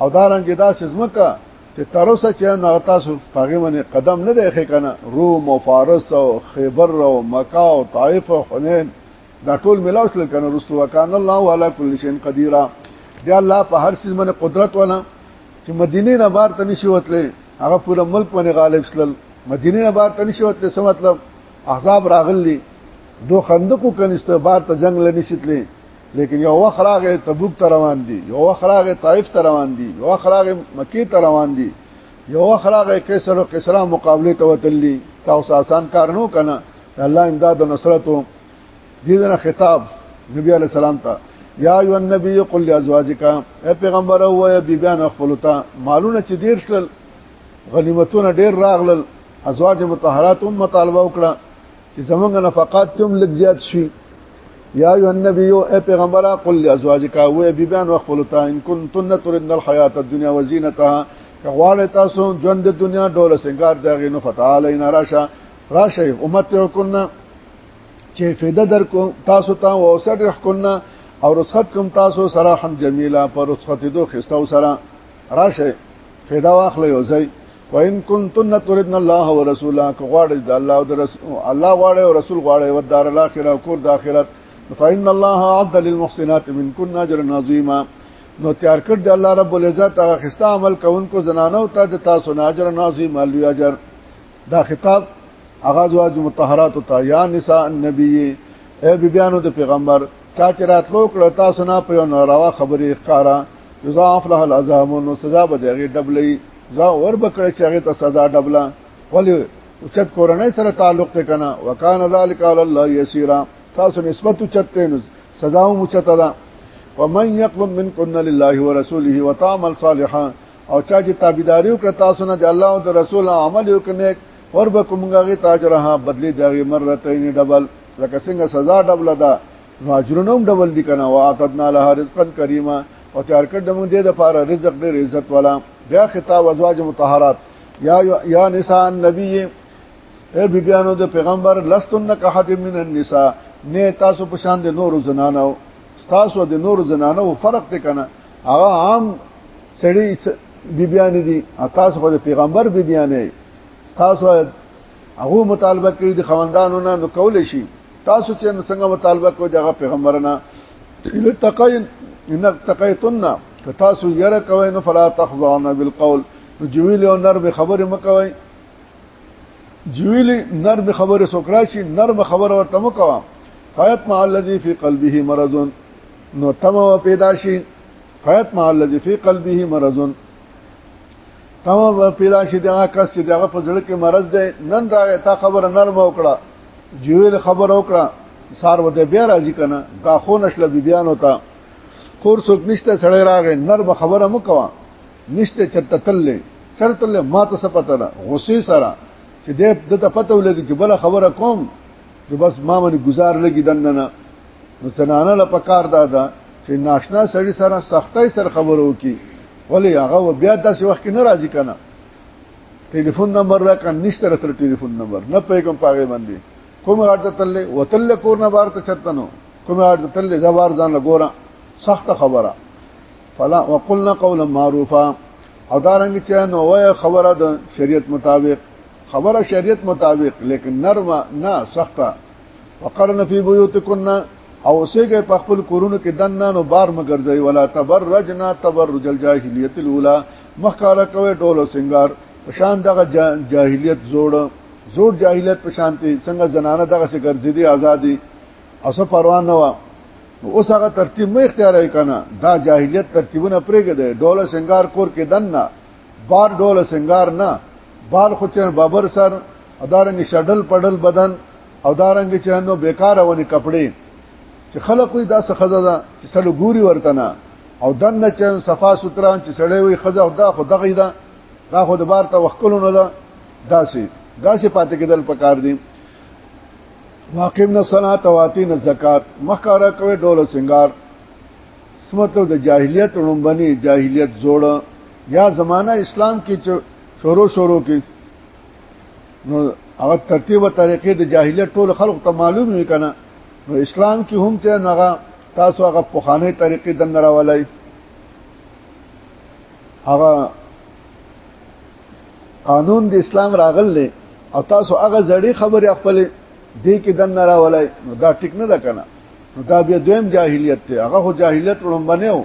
او دا رنګ دا سزمکه چې تر اوسه چې نه تاسو هغه باندې قدم نه دی ښکنه روم او فارس او خیبر او مکه او طائف او حنین دا ټول ملاوس لکنه رسو وکانه الله علی کل شیء قدیر دی الله په هر څه باندې قدرت ولا چې مدینه نه بار ته نشي وتلې هغه پوره ملک باندې غالب شل مدینه نه بار ته نشي وتلې څه مطلب احزاب راغلي دو خندقو کنيسته بار ته جنگ لنی شتلې لیکن یو وخت راغې تبوک ته روان دي یو وخت راغې طائف ته روان دي یو وخت راغې مکی ته روان دي یو وخت راغې قیصر او قیصرا مقابله ته وتللی تاسو آسان کار نو کنه الله امداد او نصرت دې دنه خطاب نبی علی السلام ته یا ایو النبی قل لازواجک اے پیغمبر او یا بیبیان خپل ته مالونه چې دیر شل غنیمتونه ډیر راغلل ازواج مطهرات هم مطالبه وکړه چې زمونږ نفقات تم لږ زیات شي یا ایو النبی او اے پیغمبره قل لازواجک او بیبان وخلتا ان کنتن ترن الحیات الدنیا وزینتها کغواړی تاسو ژوند د دنیا ډول سنگار داغې نو فتعالی ناراشه راشه امت یو کنه چې فایده در کو تاسو ته او سر رح کنه او رسخت کوم تاسو سراحا جمیلا پر رسخت دو خستو سره راشه فایده واخلې او ځای وان كنتن تردن الله ورسوله که غواړئ د الله او رسول الله غواړئ او رسول غواړئ او دار الاخره او کور د اخرت فإن الله عد للمحسنات منكن اجرا عظيما نو تیار کړ د الله رب العزت هغه خسته عمل کوونکو زنانو ته د تاسو نه اجر عظیم لوی اجر دا خطاب هغه زواج مطهرات ته یا نساء النبی اے بیبیانو د پیغمبر چا چې راتلو کړ تاسو نه په ناروا خبرې ښکارا یضاعف له العذاب نو سزا به دغه ډبلې ځا ور بکړی چې هغه ته سزا ډبلا ولی چت کورنۍ سره تعلق ته کنه وکانه ذالک علی الله یسیرا تاسو نسبت چت ته نس سزا مو چت ده ومن یقم منکن لله ورسوله وتعمل صالحا او چا چې تابعداري وکړه تاسو نه د الله او د رسول عمل وکړنه ور به کومګه غي تاجرها بدلی دغه مرتين ډبل لکه څنګه سزا ډبل ده نو اجرونه هم ډبل دي کنه واعتدنا لها رزقا کریما او تیار کړ د موږ دې د پاره رزق دې عزت والا بیا خطاب ازواج مطهرات یا یا نساء النبی اے بیبیانو د پیغمبر لستن کحد من النساء نه تاسو په شان د نورو زنانو تاسو د نورو زنانو فرق ته کنه هغه عام سړی بیبیان دي تاسو خو د پیغمبر بیبیان نه تاسو هغه مطالبه کوي د خوندانو نه نو کول شي تاسو چې څنګه مطالبه کوئ دغه پیغمبر نه لتقین ان تقیتن که تاسو یره کوئ نو فلا تخضعن بالقول نو جویل او نرم خبره مکوئ جویل نرم خبره سوکرا شي نرم خبره ورته مکوا فیت مع الذی فی قلبه مرض نو تم پیدا شي فیت مع الذی فی قلبه مرض تمه پیدا شي دا کس چې دغه په ځړ کې مرز دی نن راغی تا خبره نرم وکړه جویل خبر وکړه سار وته بیا راځي کنه کا خو نشله بی بیان وتا کور څوک نشته سړی راغی نرم خبره مو کوا نشته چرته تل چرته له ما ته سپته نه غصې سره چې دې د ته پته ولګي چې بل خبره کوم چې بس ما باندې گزار لګي دنه نه نو څنانه لپاره کار دادا چې ناشنا سړی سره سختای سره خبرو کی ولی هغه بیا داسې وخت کې نه راځي کنه ټلیفون نمبر را کړه نشته رسره ټلیفون نمبر نه پې کوم پاګې باندې کوم غاټ ته تللې وتل کور نه بار ته چرته نو کوم غاټ ته تللې زبر ځان لګورا سخت خبره فلا وقلنا قولا معروفا او دا رنګ چې نو وای خبره د شریعت مطابق خبره شریعت مطابق لیکن نرمه نه سخته وقرن فی بیوتکن او اوسېږي په خپل کورونو کې دنه نو بار مګرځي ولا تبرجنا تبرج الجاهلیت الاولى مخکاره کوي ډول سنگار په شان دغه جاهلیت زوړ زوړ جاهلیت په شانتي څنګه زنانه دغه څه ګرځېدي ازادي او څه پروا نه و اوس هغه ترتیب مې اختیار کنه دا جاهلیت ترتیبونه پرېګه دی ډول سنگار کور کې دنه بار ډول سنگار نه بار خو چې بابر سر ادارنګ شډل پډل بدن او دارنګ چې نو بیکار ونی کپڑے چې خلک وي دا څه خزه ده چې سلو ګوري ورته نه او دن نه چې صفا سوتران چې سړی وي خزه او دا خو دغه ده دا خو د بار ته وکولو نه ده داسې داسې پاتې کېدل پکار دي واقعنا صلاه واتین الزکات مخکاره کوي ډول سنگار سمته د جاهلیت ړومبني جاهلیت جوړ یا زمانہ اسلام کې شروع شروع کې نو هغه ترتیب او طریقې د جاهلیت ټول خلق ته معلوم وي کنه نو اسلام کې هم چې هغه تاسو هغه پوخانه طریقې د نراولای هغه قانون د اسلام راغل نه او تاسو هغه زړې خبرې خپل دې کې د نراولای نو دا ټیک نه ده کنه نو دا بیا دویم جاهلیت دی هغه خو جاهلیت لومبنه و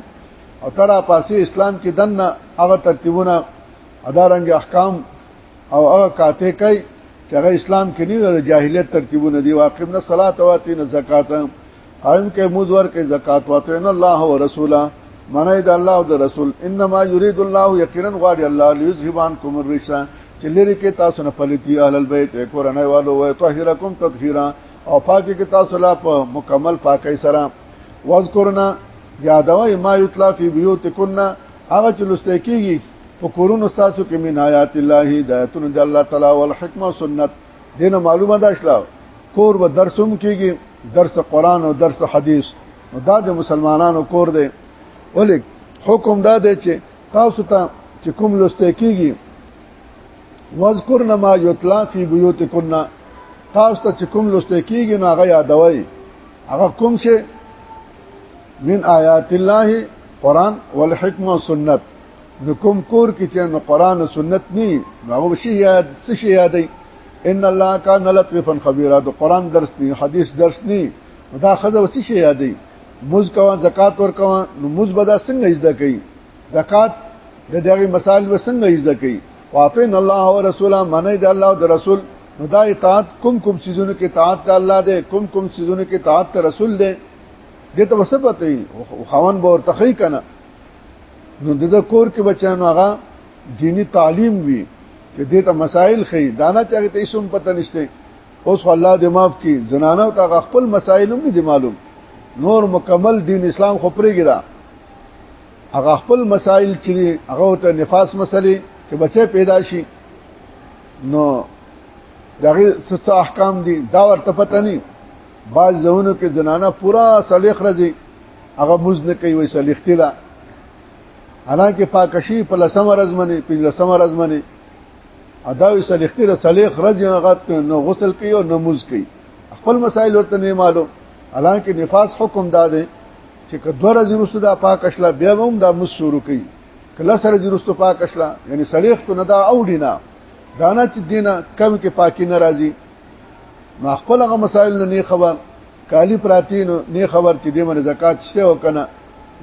او تر پاسې اسلام کې دنه هغه ترتیبونه ادارنګ احکام او هغه کاته کوي چې هغه اسلام کې نه د جاهلیت ترتیبونه دی واقم نه صلات او اتین زکات قائم کې موذ ور کې زکات او اتین الله او رسوله منه د الله او د رسول انما یرید الله یقینا غواړي الله لیذهبان کوم الرسا چې لري کې تاسو نه پليتي اهل البيت کورنۍ والو او طاهرکم تطهیرا او پاکي کې تاسو لا په مکمل پاکي سره واذکرنا یادوي ما یتلا فی بیوتکنا هغه چې لسته کیږي په کورونو تاسو کې من آیات الله هدایتون د الله تعالی او الحکمه سنت دین معلومه ده اسلام کور و درسوم کیږي درس قران او درس حدیث نو دا د مسلمانانو کور دی ولیک حکم دا دی چې تاسو ته چې کوم لسته کیږي واذکرن ما یتلا فی بیوتکن تاسو ته چې کوم لوستل کیږي نو هغه یادوي هغه کوم چې من آیات الله قران والحکمه والسنت نو کوم کور کې چې نو قران او سنت ني نو هغه شي یاد څه شي یادې ان الله کان لطیفا خبیرا د قران درس ني حدیث درس ني دا خزه وسی شي یادې موز کوا زکات ور کوا نو موز بدا څنګه اجدا کوي زکات د دغه مثال وسنګ ایزده کوي واطن الله او رسوله منی د الله او د رسول نو دا اطاعت کوم کوم سيزونو کې اطاعت د الله دی کوم کوم سيزونو کې اطاعت د رسول دی دته وسبت وي خوان به ورته خی کنه نو د کور کې بچانو هغه دینی تعلیم وي چې دته مسائل خي دانا چاغه ته اسم پته نشته اوس الله دې معاف کړي زنانه ته خپل مسائل هم دي معلوم نور مکمل دین اسلام خو پرېږي دا هغه خپل مسائل چې هغه ته نفاس مسلې چې بچي پیدا شي نو دغه څه احکام دي دا ورته پته نه بعض زونو کې زنانه پورا صلیخ راځي هغه موز نه کوي وي صلیختي ده حالانکه پاکشي په لسم ورځ باندې په لسم ورځ باندې اداوی سلیختی د سلیخ رځ نه غات کوي نو غسل کوي او نماز کوي خپل مسائل ورته نه معلوم حالانکه نفاس حکم دا دی چې کدو ورځې وروسته دا پاک اشلا بیا هم دا مس شروع کوي کله سره دې وروسته پاک اشلا یعنی سلیخ ته نه دا او ډینا دانا چې دینه کم کې پاکي ناراضي ما خپل هغه مسائل نه خبر کالی پراتین نه خبر چې دې من زکات شته او کنه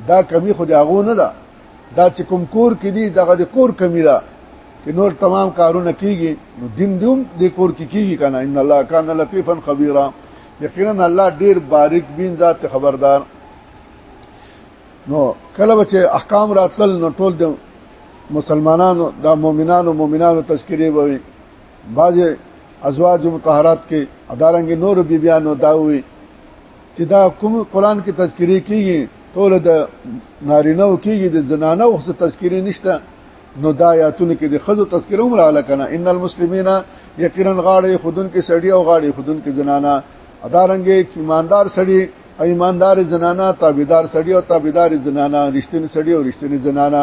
دا کمی خو داغو نه ده دا چې کوم کور کې دي دغه د کور کمی ده چې نور تمام کارونه کیږي نو دین دوم د کور کې کیږي کنه ان الله کان لطیفا خبیرا یقینا الله ډیر باریک بین ذات خبردار نو کله چې احکام راتل نو ټول د مسلمانانو د مؤمنانو مؤمنانو تذکرې وي بعض ازواج مطهرات کې ادارنګ نور بیبيانو داوي چې دا کوم قران کې تذکری کیږي ټول د نارینه او کیږي د زنانه او څه تذکری نشته نو دا آیاتونه کې د خزو تذکره هم رااله کنه ان المسلمین یقینا غاړي خودن کې سړی او غاړي خودن کې زنانه ادارنګ ایماندار سړی ایماندار زنانه تابعدار سړی او تابعدار زنانه رښتینی سړی او رښتینی زنانه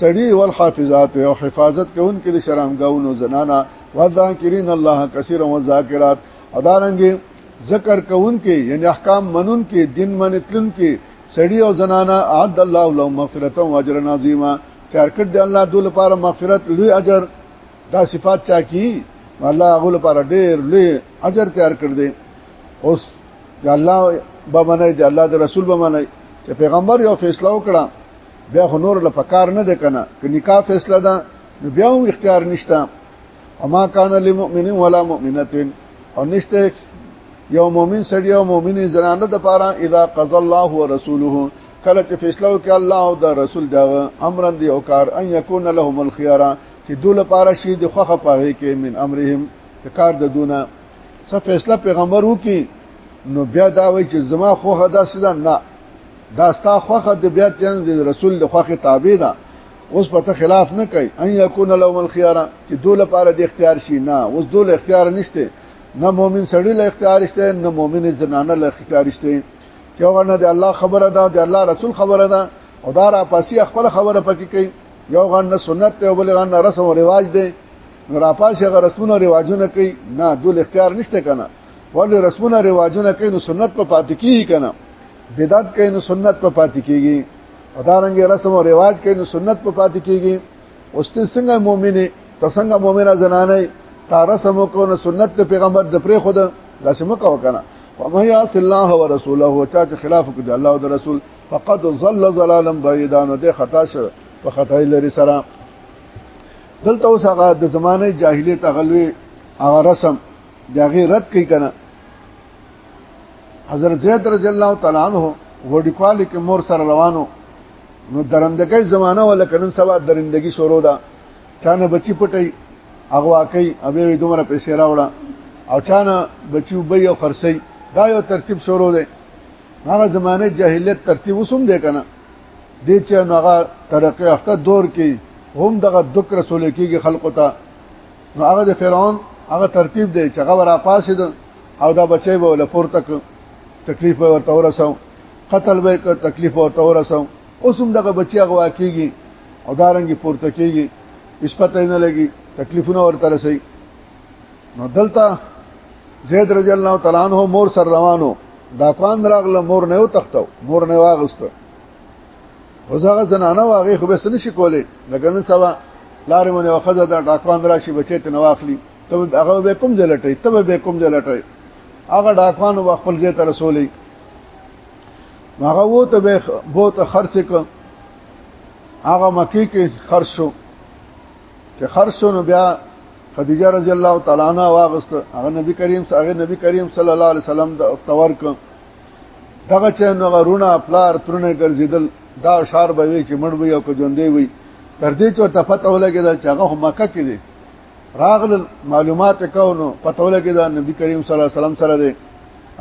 سړی ول حافظات او حفاظت کوونکې د شرمګاونو زنانا وذاکرین الله کثیرا وذاکرات ادارنګ ذکر کوونکې یعنی احکام منونکې دین منتلونکې سړی او زنانا عد الله لهم مغفرتا واجرا عظیما تیار کړ دی الله دوی لپاره مغفرت لوی اجر دا صفات چا کی الله هغه لپاره ډیر لوی اجر تیار کړ دی اوس الله به منای دی الله د رسول به منای چې پیغمبر یو فیصله وکړه بیا خو نور له پکار نه ده کنه ک نکاح فیصله ده نو بیا هم اختیار نشته اما کان للمؤمن ولا مؤمنه او نشته یو مؤمن سړی او مؤمن زنانه د پاره اذا قضى الله ورسوله کله چې فیصله وکړي الله او د رسول دا امر دی او کار ان یکون لهم الخيار چې دوی لپاره شي د خوخه پاره کې من امرهم کار د دونه څه فیصله پیغمبر وکي نو بیا دا وایي چې زما خوخه دا سیده نه دا ستا خوخه د بیا تیان د رسول د خوخه تابع ده اوس په ته خلاف نه کوي ان یکون لهم الخيار چې دوی لپاره د اختیار شي نه اوس دوی له اختیار نشته نه مؤمن سړی له اختیار شته نه مؤمن زنانه له اختیار شته چې هغه نه د الله خبره ده د الله رسول خبره ده او دا را پاسي خپل خبره پکې کوي یو غن نه سنت ته بل غن نه رسم او رواج دی نو را پاسي هغه رسمونه او رواجونه کوي نه دوی اختیار نشته کنه ولې رسمونه رواجونه کوي نو سنت په پاتې کیږي کنه بدعت کین سنت په پاتې کیږي او دا رنګ رسم او رواج کین سنت په پاتې کیږي اوس ته څنګه مؤمنه ته څنګه مؤمنه زنانه تا رسم کو نه سنت پیغمبر د پرې خود لاسه مکه وکنه ومن يعص الله ورسوله وچا چې خلاف کوي د الله او د رسول فقد ضل ضلالا بعيدا نو ده خطا شو په خطا لري سره دلته اوس هغه د زمانه جاهلیت غلوي هغه رسم دغه رد کوي کنه حضرت زید رضی الله تعالی عنہ وډی کوالی کې مور سره روانو نو درندګۍ زمانہ ولا کنن سبا درندګي شروع ده چانه بچی پټي اغوا کوي ابه دومره پیسې راوړه او چانه بچی وبي او خرسي دا یو ترتیب شروع ده هغه زمانه جاهلیت ترتیب وسوم ده کنه د چې هغه ترقی یافته دور کې هم دغه دک رسول کېږي خلقو ته نو هغه د فرعون هغه ترتیب دی چې هغه را پاسید او دا بچي به له پورته تکلیف ورته ورسو قتل به تکلیف ورته ورسو اوس هم دغه بچي هغه واقعيږي او دارنګي پورته کیږي هیڅ پته نه لګي تکلیفونه ورته رسي نو دلته زید رضی الله تعالی عنہ مور سر روانو ډاکوان راغله مور نه یو تختو مور نه واغسته اوس هغه زنانه واغې خو به سن شي کولې لکه نن سبا لارې مونږ وخزه دا ډاکوان راشي بچی ته نواخلی ته هغه به کوم ځلټي ته به کوم ځلټي هغه ډاکوان و خپل ځای ته رسولې هغه وو ته به بو ته خرڅ ک هغه مکی کې خرڅ شو چې خرڅ شو نو بیا خدیجه رضی الله تعالی عنها واغست هغه نبی کریم هغه نبی کریم صلی الله علیه وسلم د تور ک دغه چې نو غرونه پلار ترونه ګرځیدل دا شار به وي چې مړ وي او که ژوندې وي تر دې چې ته پته ولګېدا چې هغه مکه کې دي راغل معلومات کاونو پته ولګېدا نبی کریم صلی الله علیه وسلم سره دی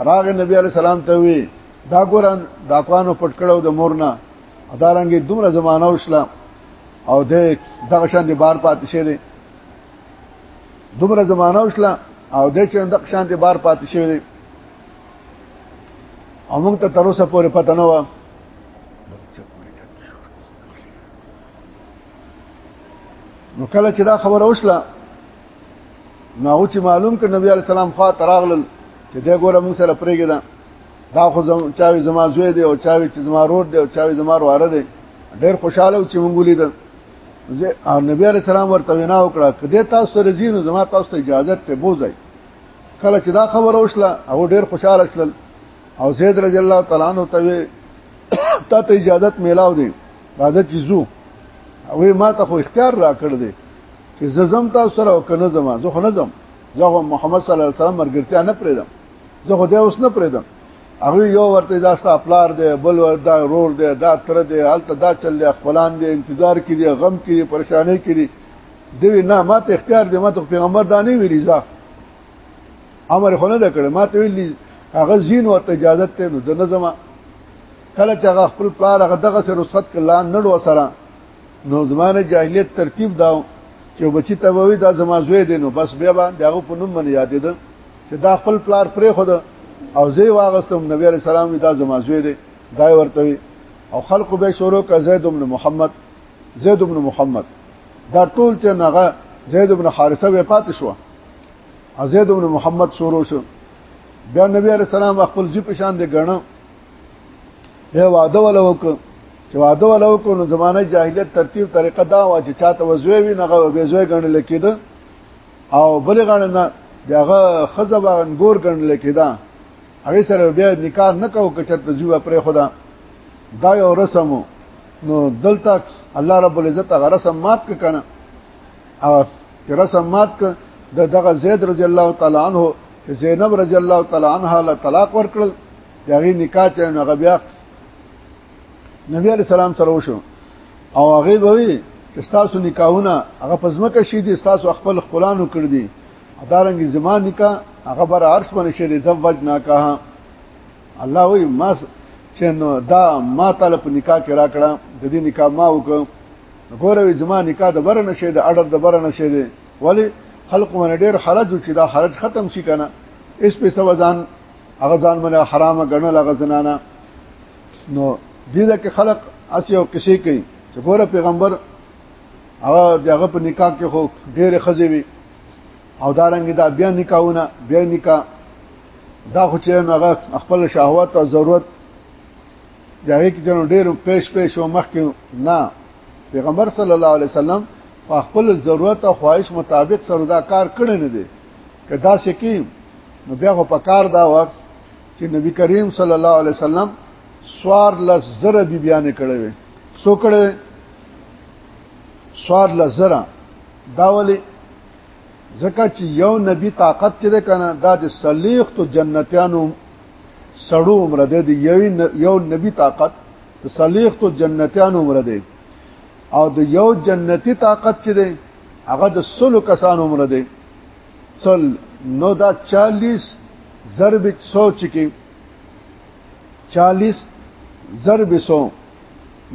راغ نبی علی سلام ته وی دا ګوران داکوانو پټ کړو د مورنا ادارنګي دومره زمانہ اسلام او د دغه شان دی بار پاتې شه دی دومره زمانہ اسلام او د چې دغه شان دی بار پاتې شه دی او موږ ته تر اوسه پورې پته نه و نو کله چې دا خبره وشله نو چې معلوم ک نبی علی السلام خوا تراغلل چې دا ګوره موږ سره پرېګی دا دا خو زم چاوي زما زوی دی او چاوي چې زما رور دی او چاوي زما واره دی ډېر خوشاله و چې مونږ ولید او نبی علی السلام ورته وینا وکړه کله تاسو سره زینو زما تاسو ته اجازه ته بوزای کله چې دا خبر اوشله او ډیر خوشاله شول او زید رضی الله تعالی عنہ ته تا ته اجازه میلاو دي راځه چې زو او ما ته خو اختیار را کړ دي چې ززم تاسو سره او کنه زما زه خو نه زم زه محمد صلی الله علیه وسلم مرګرتیا نه پریدم زه خو دې اوس نه پریدم هغه یو ورته دا ستا پلار دی بل وردا رور دی دا تر دی حالت دا چل دی خپلان دی انتظار کړي غم کړي پریشانې کړي دوی نه ما ته اختیار دی ما ته پیغمبر دا نه ویلی ځه امر خو نه دا کړ ما ته ویلی هغه زین او اجازه ته نو زنه زما کله چې هغه خپل پلار هغه دغه سره رخصت کړه نړو سره نو زمانه جاهلیت ترتیب داو چې بچی ته وې دا زما زوی دی نو بس بیا باندې هغه په نوم باندې یادې ده چې دا خپل پلار پرې خو ده او زه واغستم نبی علی سلام دا زما زوی دی دا ورته او خلق به شروع کړه زید بن محمد زید ابن محمد دا ټول چې نغه زید ابن حارثه وې پاتې شو زید ابن محمد شروع شو بیا نبی علی السلام خپل جی په شان دې غنو به واده ولوک چې واده ولوک نو زمانه جاهلیت ترتیب طریقه دا و چې چاته وزوي وی نغه به زوی غنل کېد او بل غنل نه دغه خزه باندې ګور غنل کېد هغه سره بیا نکاح نه کو کچته جوه پر خدا دا یو رسمو نو دلته الله رب العزت هغه رسم مات ک کنه او چې رسم مات ک د دغه زید رضی الله تعالی عنہ چې زینب رضی الله تعالی عنها له طلاق ورکړل دغه نکاح چې هغه بیا نبی علی سلام سره وشو او هغه به وی چې تاسو نکاحونه هغه پزمکه شې دي تاسو خپل خپلانو کړ دي ادارنګ زمان نکاح هغه بر عرش باندې شې زوج نکاح الله وی ما چې نو دا ما تعالی په نکاح کې راکړه د دې نکاح ما وکړ ګوره زما نکاح د بره نشه د اډر د بره نشه دی ولی خلق من ډیر حرج چې دا حرج ختم شي کنه اس په سوزان هغه ځان من حرام غنل هغه زنانا نو دې ځکه خلق اسی او کسی کوي چې ګوره پیغمبر هغه دغه په نکاح کې خو ډېر خزي وي او دارنګ دا بیا نکاحونه بیا نکاح دا خو چې هغه خپل شهوت او ضرورت دغه کې جنو ډېر پېښ پېښ او مخ کې نه پیغمبر صلی الله علیه وسلم په خپل ضرورت او خواهش مطابق سره دا کار کړی نه دی که دا سکیم نو بیا خو په کار دا وخت چې نبی کریم صلی الله علیه وسلم سوار لس زره بی بیان کړي وي سو کړي سوار لس زره دا ولي ځکه چې یو نبی طاقت چې ده کنه دا د صلیختو جنتیانو سړو عمر ده د یو نبی طاقت د صلیختو جنتیانو عمر ده او د یو جنتی طاقت چې ده هغه د سلو کسانو عمر ده سل نو دا 40 ضرب 100 چې کې 40 ضرب 100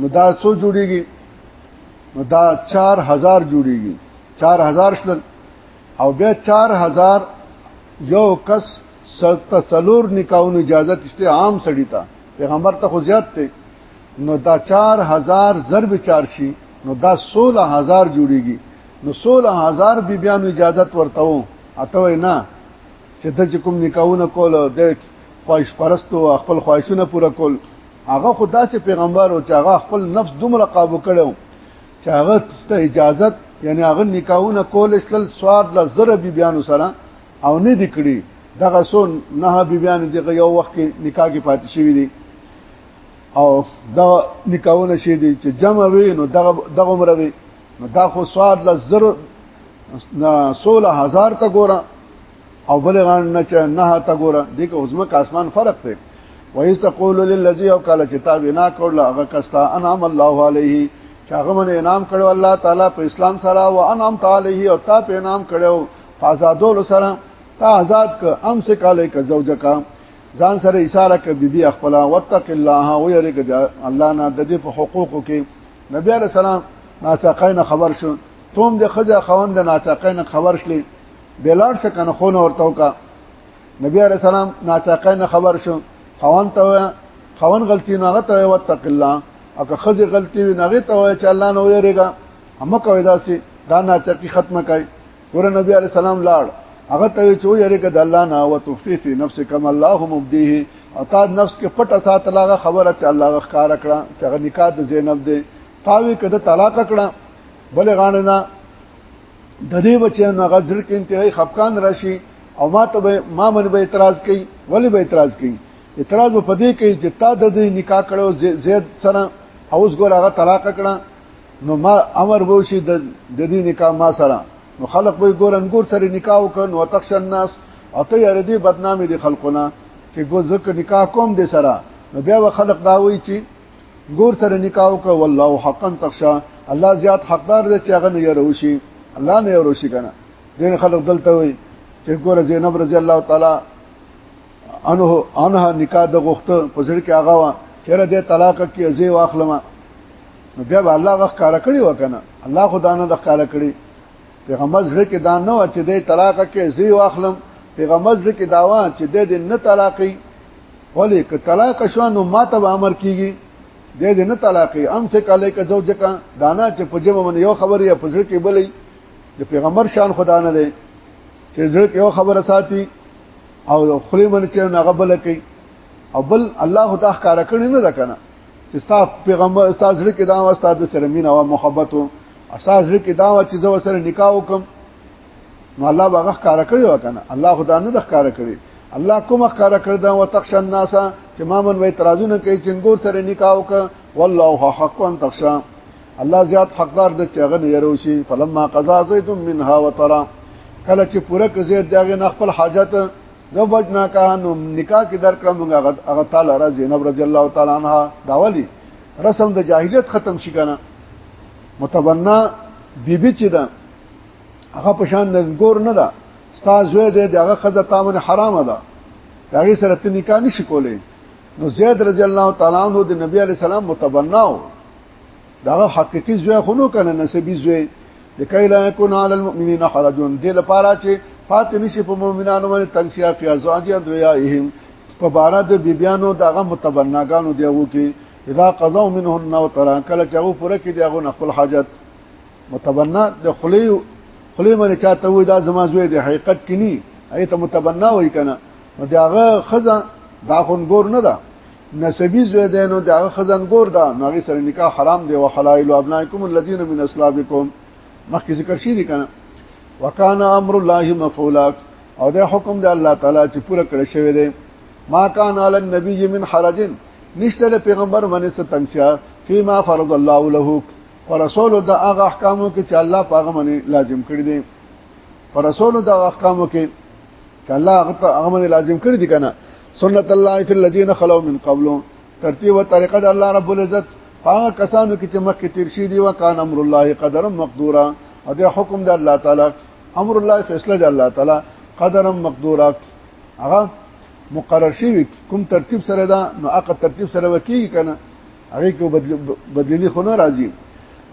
نو دا 100 جوړیږي نو دا 4000 جوړیږي 4000 شل او بیا 4000 یو کس ستلور نکاون اجازه تشته عام سړی ته پیغمبر ته خو زیات ته نو دا 4000 ضرب 4 شي نو دا 16000 جوړیږي نو 16000 بی بیان اجازه ورته وو اته نه چې د کوم نکاونه کول د خواهش پرستو خپل خواهشونه پوره کول هغه خدا سے پیغمبر او چې هغه خپل نفس دومره قابو کړو چې هغه ته اجازه یعنی هغه نکاحونه کول اسلام سواد لا زره بی بیان سره او نه دی کړی دغه سون نه بی بیان دغه یو وخت کې نکاح کې پاتې شوی دی او دا نکاحونه شې دي چې جمع وي نو دغه دغه عمر وي نو دا خو سواد لا زره 16000 ته ګوره او بل غان نه چې نه تا ګوره دغه عظمه کا اسمان فرق دی وایس تقول للذي او کاله چې تا وینا کول هغه کستا انعام الله عليه چې هغه من انعام کړو الله تعالی په اسلام سره او انعام تعالی او تا په انعام کړو فازادول سره تا آزاد ک ام سے کاله ک زوجه کا ځان سره اشاره ک بیبي خپل وتق الله او یری ک الله نه د دې په حقوقو کې نبی علی سلام ناڅاقین خبر شو توم د خځه خوند ناڅاقین خبر شلی بلار څه کنه خو نه ورته وکا نبی علی السلام ناڅاقه نه خبر شو خوان ته خوان غلطی نه غته او تق الله او که خزي غلطی وي نه غته او چې الله نه ویریږي اما کوي دا سي دا ناڅاقي ختمه کوي ور نبی علی السلام لاړ هغه ته چې ویریږي د الله نه او تخفي في نفس کما الله مبديه او تا نفس کې پټه سات لاغه خبره چې الله غخکار کړه چې نکاح د زینب دی تاوی کده طلاق کړه بلې غاڼه نه د دې بچیانو هغه ځل کې انتهایی خفقان راشي او ما ته ما من به اعتراض کوي ولی به اعتراض کوي اعتراض په دې کوي چې تا د دې نکاح کړو زید سره اوس ګور هغه طلاق کړه نو ما امر وو شي د دې نکاح ما سره نو خلق به ګور انګور سره نکاح وکړ نو تخش الناس او ته یې دې بدنامي دي خلقونه چې ګو زک نکاح کوم دې سره نو بیا خلق دا وایي چې ګور سره نکاح وکړه والله حقا تخشا الله زیات حقدار دی چې هغه نه يروشي الله نه يروشي کنه ځین خلک دلته وي چې ګور زینب رضی الله تعالی انه انها نکاح د غخت په ځړ کې هغه وا چیرې د طلاق کې ازي واخلم نو بیا به الله غخ کار کړی وکنه الله خدا نه د کار کړی پیغمبر زړه کې دا نه و چې د طلاق کې ازي واخلم پیغمبر زړه کې داوا چې د نه طلاقي ولی که طلاق شو نو ماته به امر کیږي د دې نه طلاق ام سه کاله ک زوجکا دانا چې په جمع من یو خبر یا پزړه کې بلې د پیغمبر شان خدا نه دی چې زړه کې یو خبره ساتي او خلی من چې هغه بل کوي او بل الله تعالی کار کړی نه ده کنه چې ستا پیغمبر ستا زړه کې دا واسطه د سره مين او محبت او ستا زړه کې دا چې زو سره نکاح وکم نو الله باغ ښکارا کړی وکنه الله خدا نه د ښکارا کړی الله کوم ښکارا کړ دا وتخش الناس چې ما من وې ترازونه کوي چې ګور سره نکاح وک والله حق ان تخشا الله زیات حقدار د چغن يروشي فلما قضا زيد منها وترى کله چې پوره کزه دغه نه خپل حاجت زوجنا کا نو نکاح کې در کړم هغه تعالی را زینب رضی الله تعالی عنها داولی رسم د جاهلیت ختم شي کنه متبنا بیبي چې ده هغه پشان د ګور نه ده ستا زوی دی دغه خزه تامن حرامه ده هغه سره ته نکاح نشي کولای نو زید رضی الله تعالی عنہ د نبی علی سلام متبناو دغه حقيقي زوی خونو کنه نسبی زوی د کایلا کون علی المؤمنین حرج دې لپاره چې فاطمه نشي په مؤمنانو باندې تنسیا فی ازواج ادویاهم په بارا د بیبیانو دغه متبناګانو دیو کې اذا قضوا منهن وترا کله چې هغه پوره کې دیغه خپل حاجت متبنا د خلی خلی باندې چاته وې دا زما زوی د حقیقت کې نه هغه ته متبنا وای کنه نو دا هغه خزه دا خونګور نه ده نسبی زوی ده نو دا هغه خزنګور ده نو هغه سره نکاح حرام دی او حلائل ابنائکم الذين من اصلابکم مخکې ذکر شي دي کنه وکانا امر الله مفعولا او دا حکم د الله تعالی چې پوره کړی شوی دی ما کان علی النبی من حرج نشته پیغمبر باندې ستنګسیا فيما فرض الله له پر رسول د هغه احکامو کې چې الله پاغه منی لازم کړی دي پر رسول د هغه احکامو کې چې الله هغه منی لازم کړی دي کنه سنت الله فی الذین خلو من قبل ترتیب او طریقه د الله رب العزت هغه کسانو کې چې مخکې تیر شي دي وکان امر الله قدرا مقدورا او د حکم د الله تعالی امر الله فیصله د الله تعالی قدرا مقدورا هغه مقرر شي کوم ترتیب سره دا نو هغه ترتیب سره وکیږي کنه هغه کو بدلیلی خو نه راځي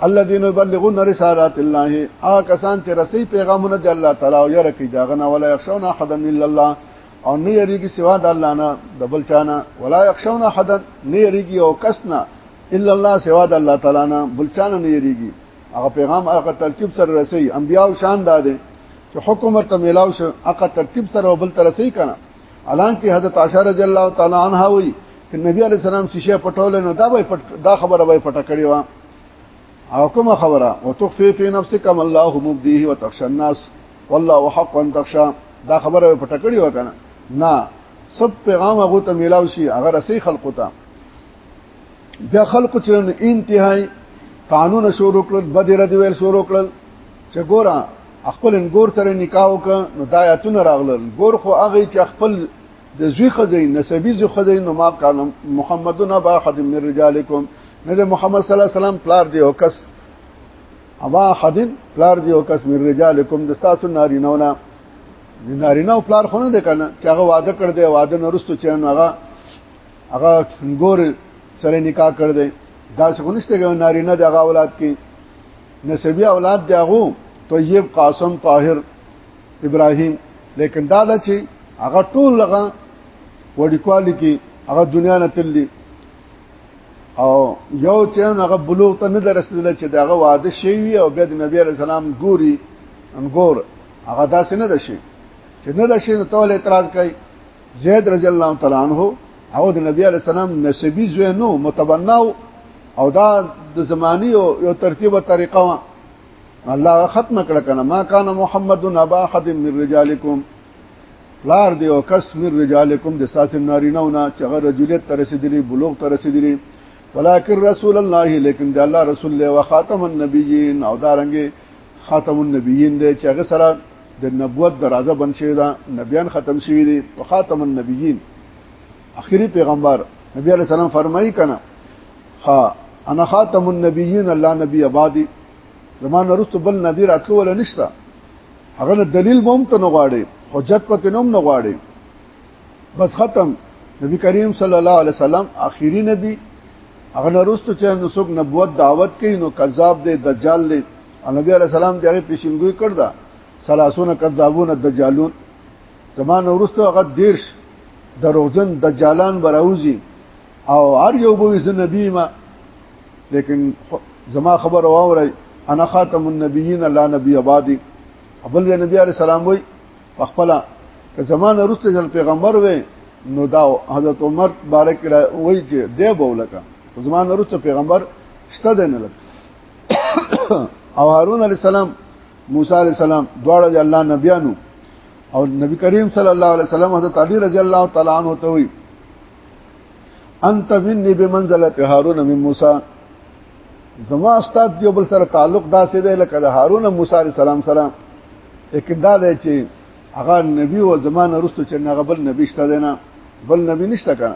الذين يبلغون رسالات الله آ کسان چې رسي پیغامونه د الله تعالی او یره کوي داغه نه ولا يخشون احد الا الله او نه یریږي سوا د الله نه د بل چانه ولا يخشون احد نه یریږي او کس نه الا الله سوا د الله تعالی نه بل چانه نه یریږي هغه پیغام هغه ترتیب سره رسي انبیا او شان داده چې حکومت ته ملاو شو هغه ترتیب سره بل تر رسي کنه الان کې حضرت عائشہ رضی الله تعالی عنها وی چې نبی علی السلام شیشه پټول نو دا به دا خبره به پټه کړی و او کومه خبره وتخفي في نفسك ما الله مبديه وتخشى الناس والله حق ان تخشى دا خبره به پټه کړی و کنه نه سب پیغام هغه ته میلاو شي هغه رسي خلقو ته بیا خلکو چې انتهاي قانون شروع کړل بدره دی ویل شروع کړل چې ګوره خپل انګور سره نکاح وکړ نو دا آیاتونه راغلل ګور خو هغه چې خپل د زوی خزې نسبی زوی خزې نو ما کان محمدنا با احد من رجالکم نه د محمد صلی الله علیه وسلم پلار دی او کس ابا احد پلار دی او کس من رجالکم د تاسو نارینه نه نارینه پلار خو نه ده کنه چې هغه واده کړ دی واده نرستو چې هغه هغه ګور سره نکاح کړ دی دا څه نشته ګو نارینه د هغه اولاد کې نسبی اولاد دی هغه طیب قاسم طاهر ابراهیم لیکن دا د چې هغه ټول لغه وړیکوالی کې هغه دنیا نه تللی او یو چې هغه بلوغ ته نه درسول چې داغه واده شي وي او بیا د نبی علی سلام ګوري انګور هغه داسې نه دشي چې نه دشي نو ټول اعتراض کوي زید رضی الله تعالی عنہ او د نبی علی السلام نسبی زوی نو متبنا او دا د زمانی او یو ترتیب او طریقه وا الله ختم کړ کنه ما کان محمد ابا احد من رجالکم لار دی او کس من رجالکم د ساس نارینه او نه چې غیر رجولیت تر رسیدلی بلوغ تر رسیدلی ولکن رسول الله لیکن د الله رسول له خاتم النبیین او دارنګي خاتم النبیین دی چې هغه سره د نبوت دروازه بند شوې ده نبيان ختم شوي دي او خاتم النبيين اخري پیغمبر نبی عليه السلام فرمایي کنه ها انا خاتم النبيين الله نبي آبادي زمان رسول بل نبی راتلو ولا نشتا هغه دلیل بوم ته نغواړي حجت پته نوم نغواړي بس ختم نبی کریم صلی الله علیه وسلم اخیری نبی هغه نرستو چې نو څوک نبوت دعوت کوي نو کذاب دی دجال دی نبی علی السلام دغه پیشنګوي کړ دا سلاسون کذابون دجالون زمانه ورسته هغه دیرش دروغجن دجالان براوزی او هر یو به زه نبی ما لیکن زما خبر واوري انا خاتم النبیین لا نبی آبادی ابل نبی علی السلام وای خپل که زمانه ورسته جل پیغمبر وای نو دا حضرت عمر بارک وای چې دی بولکه زمانه ورسته پیغمبر شته دی نه لکه او هارون علی السلام موسی علی السلام دواړه د الله نبیانو او نبی کریم صلی الله علیه وسلم حضرت علی رضی الله تعالی عنہ ته وی انت مني بمنزله هارون من موسی زما استاد یو بل سره تعلق دا سي دی لکه د هارون موسی علی السلام سره لیکن دا دی چې هغه نبی او زمانه رستو چې هغه بل نبی شته دی نه بل نبی نشته کنه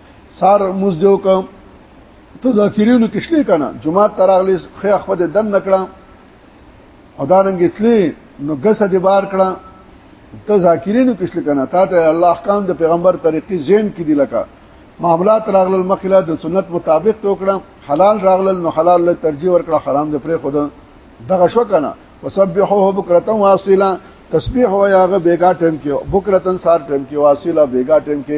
سار موز دیو کوم ته ذاکرینو کښلې کنه جمعه تراغلی خیا خو د دن نکړه او دا رنګ اتلې نو غسه دی بار کړه ته ذاکرینو کښلې کنه تا ته الله احکام د پیغمبر طریقې زین کې دی لکه معاملات راغل مخله د سنت مطابق توکړه حلال راغل نو حلال له ترجیح ورکړه حرام د پرې خود دغه شو کنه وسبحوه بکرتا واصیلا تسبیح وایاغه بیګا ټیم کې بکرتن سار ټیم کې واصیلا بیګا ټیم کې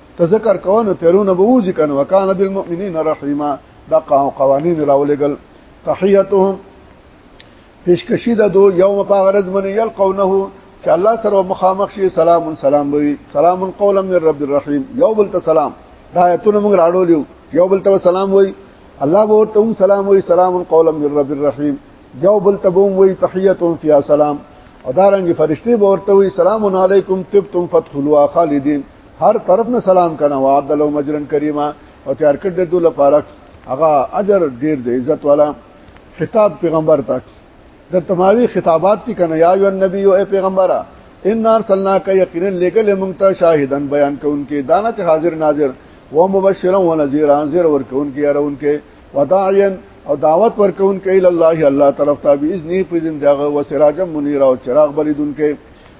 تذکر کوه نو تیرونه به وځي کنه وکانه بالمؤمنین رحیما دا قوانین راولېګل تحیتهم پیشکشی د دو یوم پاغرز من یلقونه چې الله سره مخامخ شي سلام سلام بوي سلام قولا من رب الرحیم یو بل ته سلام دا ایتونه موږ راړو لیو یو بل ته سلام وای الله به ته سلام وای سلام قولا من رب الرحیم یو بل ته بوم وای تحیتهم فی سلام او دارنګ فرشتي به ورته وای سلام علیکم طبتم فتحوا خالدین هر طرف نه سلام کنه وعد له مجرن کریما او تیار کړ د دوه لپاره هغه اجر ډیر دی عزت والا خطاب پیغمبر تک د تماوی خطابات کی کنه یا ایو نبی او پیغمبره ان ارسلنا کا یقینا لګل مونږ شاهدن بیان کوونکې دانا چې حاضر ناظر و مبشرا و نذیرا انذر ورکوونکې يرونکې وداعین او دعوت ورکوونکې ال الله الله طرف ته باذن په اذن دغه وسراجم منیر او چراغ بلیدونکې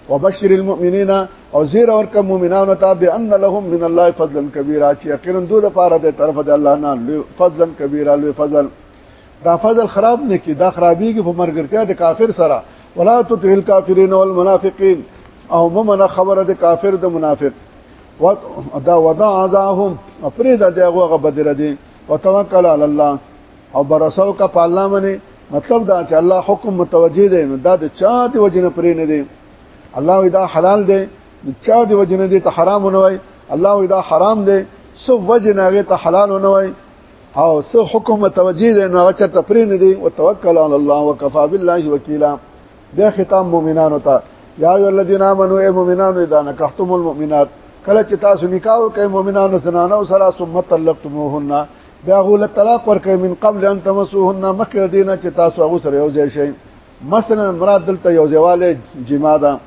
وبشر المؤمنین او زیر اور کوم مؤمنانو ته بان لهم من الله فضلا کبیرا چې یقینا دوی لپاره د طرف د الله نه لوی فضلا کبیرا لوی فضل دا فضل خراب نه کی دا خرابي کې په مرګرتیا د کافر سره ولا تطع الكافرین والمنافقین او ممنه خبره د کافر د منافق دا وضع عذاهم پرې د دغه بدر دي وتوکل علی الله او برسو کا په الله باندې مطلب دا چې الله حکم متوجه دی نو دا د چا دی وجنه پرې نه دی الله دا حلال دی د چا دی وجنه دی ته حرام نه وای الله دا حرام دی سو وجنه هغه ته حلال نه وای او سو حکم متوجه دی نو هغه ته پرې نه دی وتوکل علی الله وکفا بالله وکیلا بیا خطاب مؤمنانو ته یا ایو الذین آمنو ای مؤمنانو اذا نکحتم المؤمنات کله چې تاسو نکاح کوئ مؤمنانو زنانو سره ثم طلقتموهن بیا غول طلاق ورکې من قبل ان تمسوهن مخکې دینه چې تاسو هغه سره یو ځای شئ مثلا مراد دلته یو ځواله جما ده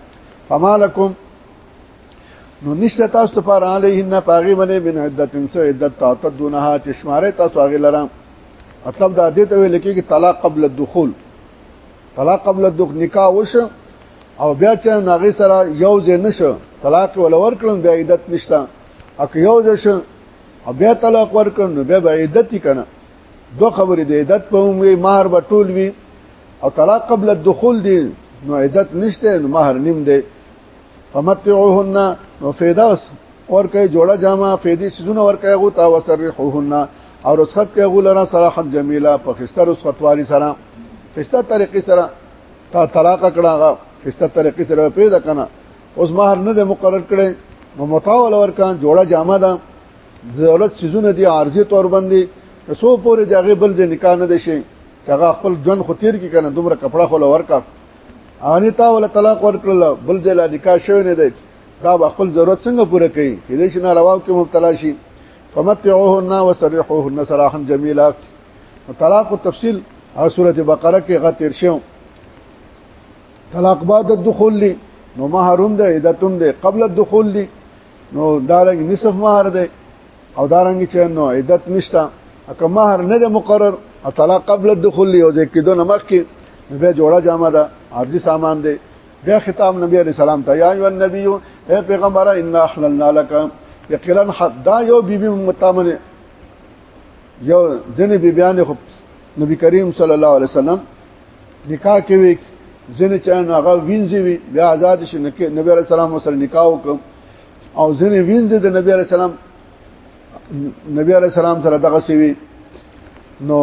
فمالکم نو نشته تاسو ته پر علیهن پاغي باندې بن عدت انس عدت تعتدونها چې شماره تاسو هغه لره مطلب دا دې ته ویل کېږي طلاق قبل الدخول طلاق قبل الدخول نکاح وش او بیا چې ناغي سره یو ځای نشو طلاق ولور کړم بیا عدت نشته اک یو ځای او بیا طلاق ورکړ نو بیا به عدت کنه دو خبرې د عدت په هم وي مہر به ټول وي او طلاق قبل الدخول دی نو عدت نشته نو مہر نیم دی فمتعوهن نو فیداس اور کای جوړه جامه فیدی سيزونه ور کای غو تا وسرحوهن او رسخت کای غو لرا صراحه جمیله په خسته رسخت واری سره خسته طریقې سره تا طلاق کړه خسته طریقې سره پیدا کنه اوس مہر نه مقرر کړي نو متاع ول ورکان جوړه جامه ده دولت سيزونه دي عارضي تور باندې رسو پورې دغه بل د نکاح نه دي شي چې هغه خپل ژوند خو تیر کی کنه دومره کپڑا خو ورکا اني تا ول طلاق ورکړل بل د لا نکاح شوی نه دی دا خپل ضرورت څنګه پوره کوي چې دې شنه رواو کې مبتلا شي فمتعوهن وسرحوهن سراحا جميلا طلاق او تفصيل او سوره بقره کې غتیر شوم طلاق بعد الدخول لی نو مہرم ده عدتم ده قبل الدخول لی نو دارنګ نصف مہر ده او دارنګ چې نو عدت نشتا اکه مہر نه ده مقرر او طلاق قبل الدخول لی او ځکه کېدو نمخ کې به جوړه جامه ده ارزي سامان ده بیا خطاب نبی علیہ السلام ته یا ایو النبی اے پیغمبر ان احللنا لك یقینا حدا یو بیبي متامنه یو ځنه بیبيان خو نبی کریم صلی الله علیه وسلم نکاح کوي ځنه چې هغه وینځي وي بیا آزاد شي نبی عليه السلام سره نکاح وکم او ځنه وینځي د نبی عليه السلام نبی عليه السلام سره دغه سی وي نو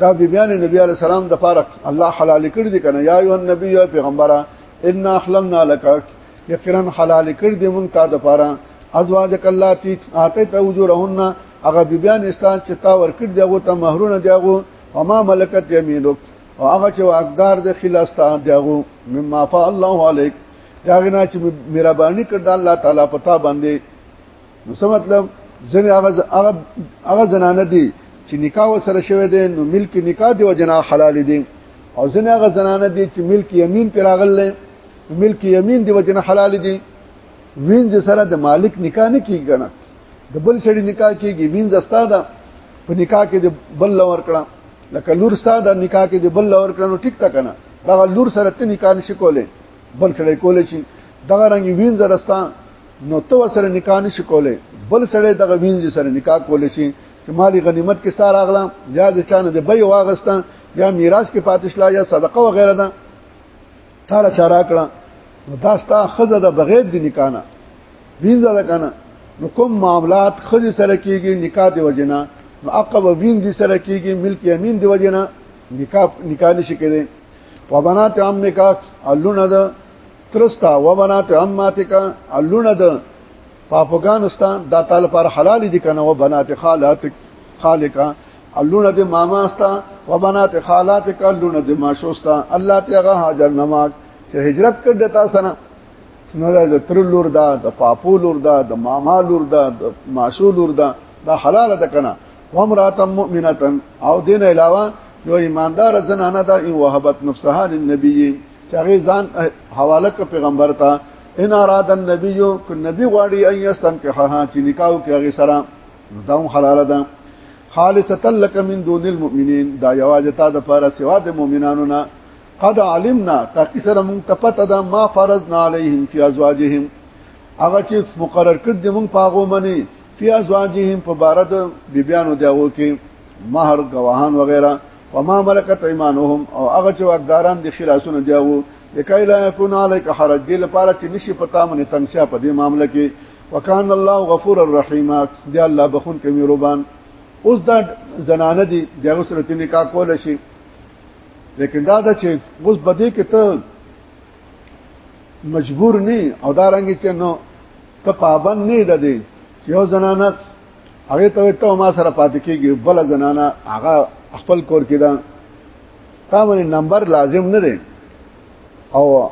دا بیبیان نبی عليه السلام د فارق الله حلال کړ دي کنه یا ایو النبی یا پیغمبره ان احلمنا لك یقینا حلال کړ دي مونږ تا د فارا ازواجک الله تی اته ته وجورهن هغه بیبیان استاد چې تا ورکړ دی هغه ته مہرونه دی هغه وما ملکت یمینک او هغه چې واقدار د خلاصتا دیغو مما فعل الله علیک داغه نه چې مهرباني کړ د الله تعالی پتا باندې نو څه مطلب ځنه هغه هغه زنانه دي چې نکاح سره شوی دی نو ملک نکاح دی او جنا حلال دي او ځنه هغه زنانه دي چې ملک یمین پر راغل ملک یمین دی او جنا حلال دي وینځ سره د مالک نکاح نه کیږي کنه د بل سړي نکاح کیږي وینځ استاده په نکاح کې د بل لور کړه لکه لور ستا د نکاح کې د بل لور کړه نو ټیک تا کنه دا لور سره ته نکاح نشي کولای بل سره کولای شي دغه رنګ وین زرستا نو تو سره نکاح نشي کولای بل سره دغه وین سره نکاح کولای شي چې مالی غنیمت کې ستاره اغلا یا د چانه د بې واغستا یا میراث کې پاتشلا یا صدقه وغیرہ ده تا له چارا کړه نو دا ستا خزه د بغیر د نکانه وینځه ده کنه نو کوم معاملات خزه سره کیږي نکاح دی وجنه نو عقب وینځه سره کیږي ملک یمین دی وجنه نکاح نکاح نشي کېدی و بنات عمک علونه ده ترستا و بنات عماتک علونه ده په افغانستان دا تعالی پر حلال دي کنه و بنات خالات خالقا اللونه د ماما استا و بنات خالات کلونه د ماشوستا الله ته هغه هاجر نماک چې هجرت کړ د تاسو نه نو د تر لور دا د پاپو لور دا د ماما لور دا د ماشو لور دا دا حلال ده کنه وامراه مؤمنه او دین علاوه یو ایماندار زنانه دا ان وهبت نفسها للنبي چې هغه ځان حواله ک پیغمبر ته ان اراد النبي ک نبی غواړي ان يستنكحها چې نکاح کوي هغه سره دا حلاله ده خالصه لك من دون المؤمنين دا یوازې تا د فار سوا د مؤمنانو نه قد علمنا تاکي سره مونږ ته پته ده ما فرضنا عليهم في ازواجهم هغه چې مقرر کړ دي مونږ پاغو منی في ازواجهم په بار د بیبيانو دیو کې مہر گواهان وغیرہ وما ملکت ایمانهم او هغه چې واکداران دي خلاصونه دیو لکای لا یکون علیک حرج دې لپاره چې نشي پتا مونږ تنگسیا په دې معاملې کې وکان الله غفور الرحیم دی الله بخون کې مهربان اوس دا زنانه دي دغه سره تی نکاح کول شي لیکن دا دا چې اوس بده کې ته مجبور نه او دا رنګ چې نو ته پابند نه ده دي یو زنانه هغه ته ته ما سره پاتې کیږي بل زنانه هغه خپل کور کې ده دا باندې نمبر لازم نه دی او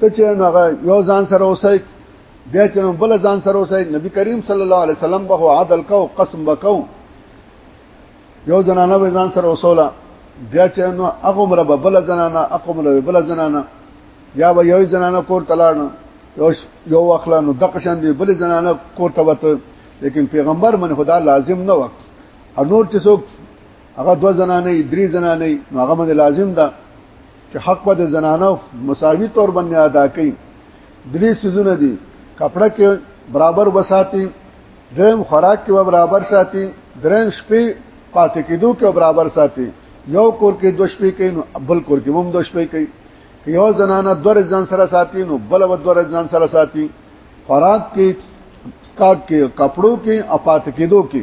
ته چې هغه یو ځان سره اوسای بیا چې بل ځان سره اوسای نبی کریم صلی الله علیه وسلم به عادل کو قسم وکاو یو زنانه به ځان سره اوسولا بیا چې نو هغه مر به بل زنانه هغه مر به بل زنانه یا به یو زنانه کور تلاړ یو یو واخلا نو دغه شان دی بل زنانه کور ته وته لیکن پیغمبر من خدا لازم نه وخت انور چې څوک هغه دو زنانه درې زنانه نو هغه باندې لازم ده چې حق په زنانه مساوي تور باندې ادا کړي درې سيزونه دي کپڑا کې برابر وساتي دریم خوراک کې برابر ساتي دریم شپې پاتې کېدو کې برابر ساتي یو کور کې دو شپې کوي نو بل کور کې هم دو شپې کوي یو زنانه دور ځان سره ساتي نو بل و دور ځان سره ساتي خوراک کې سکاک کې کپڑو کې اپات کېدو کې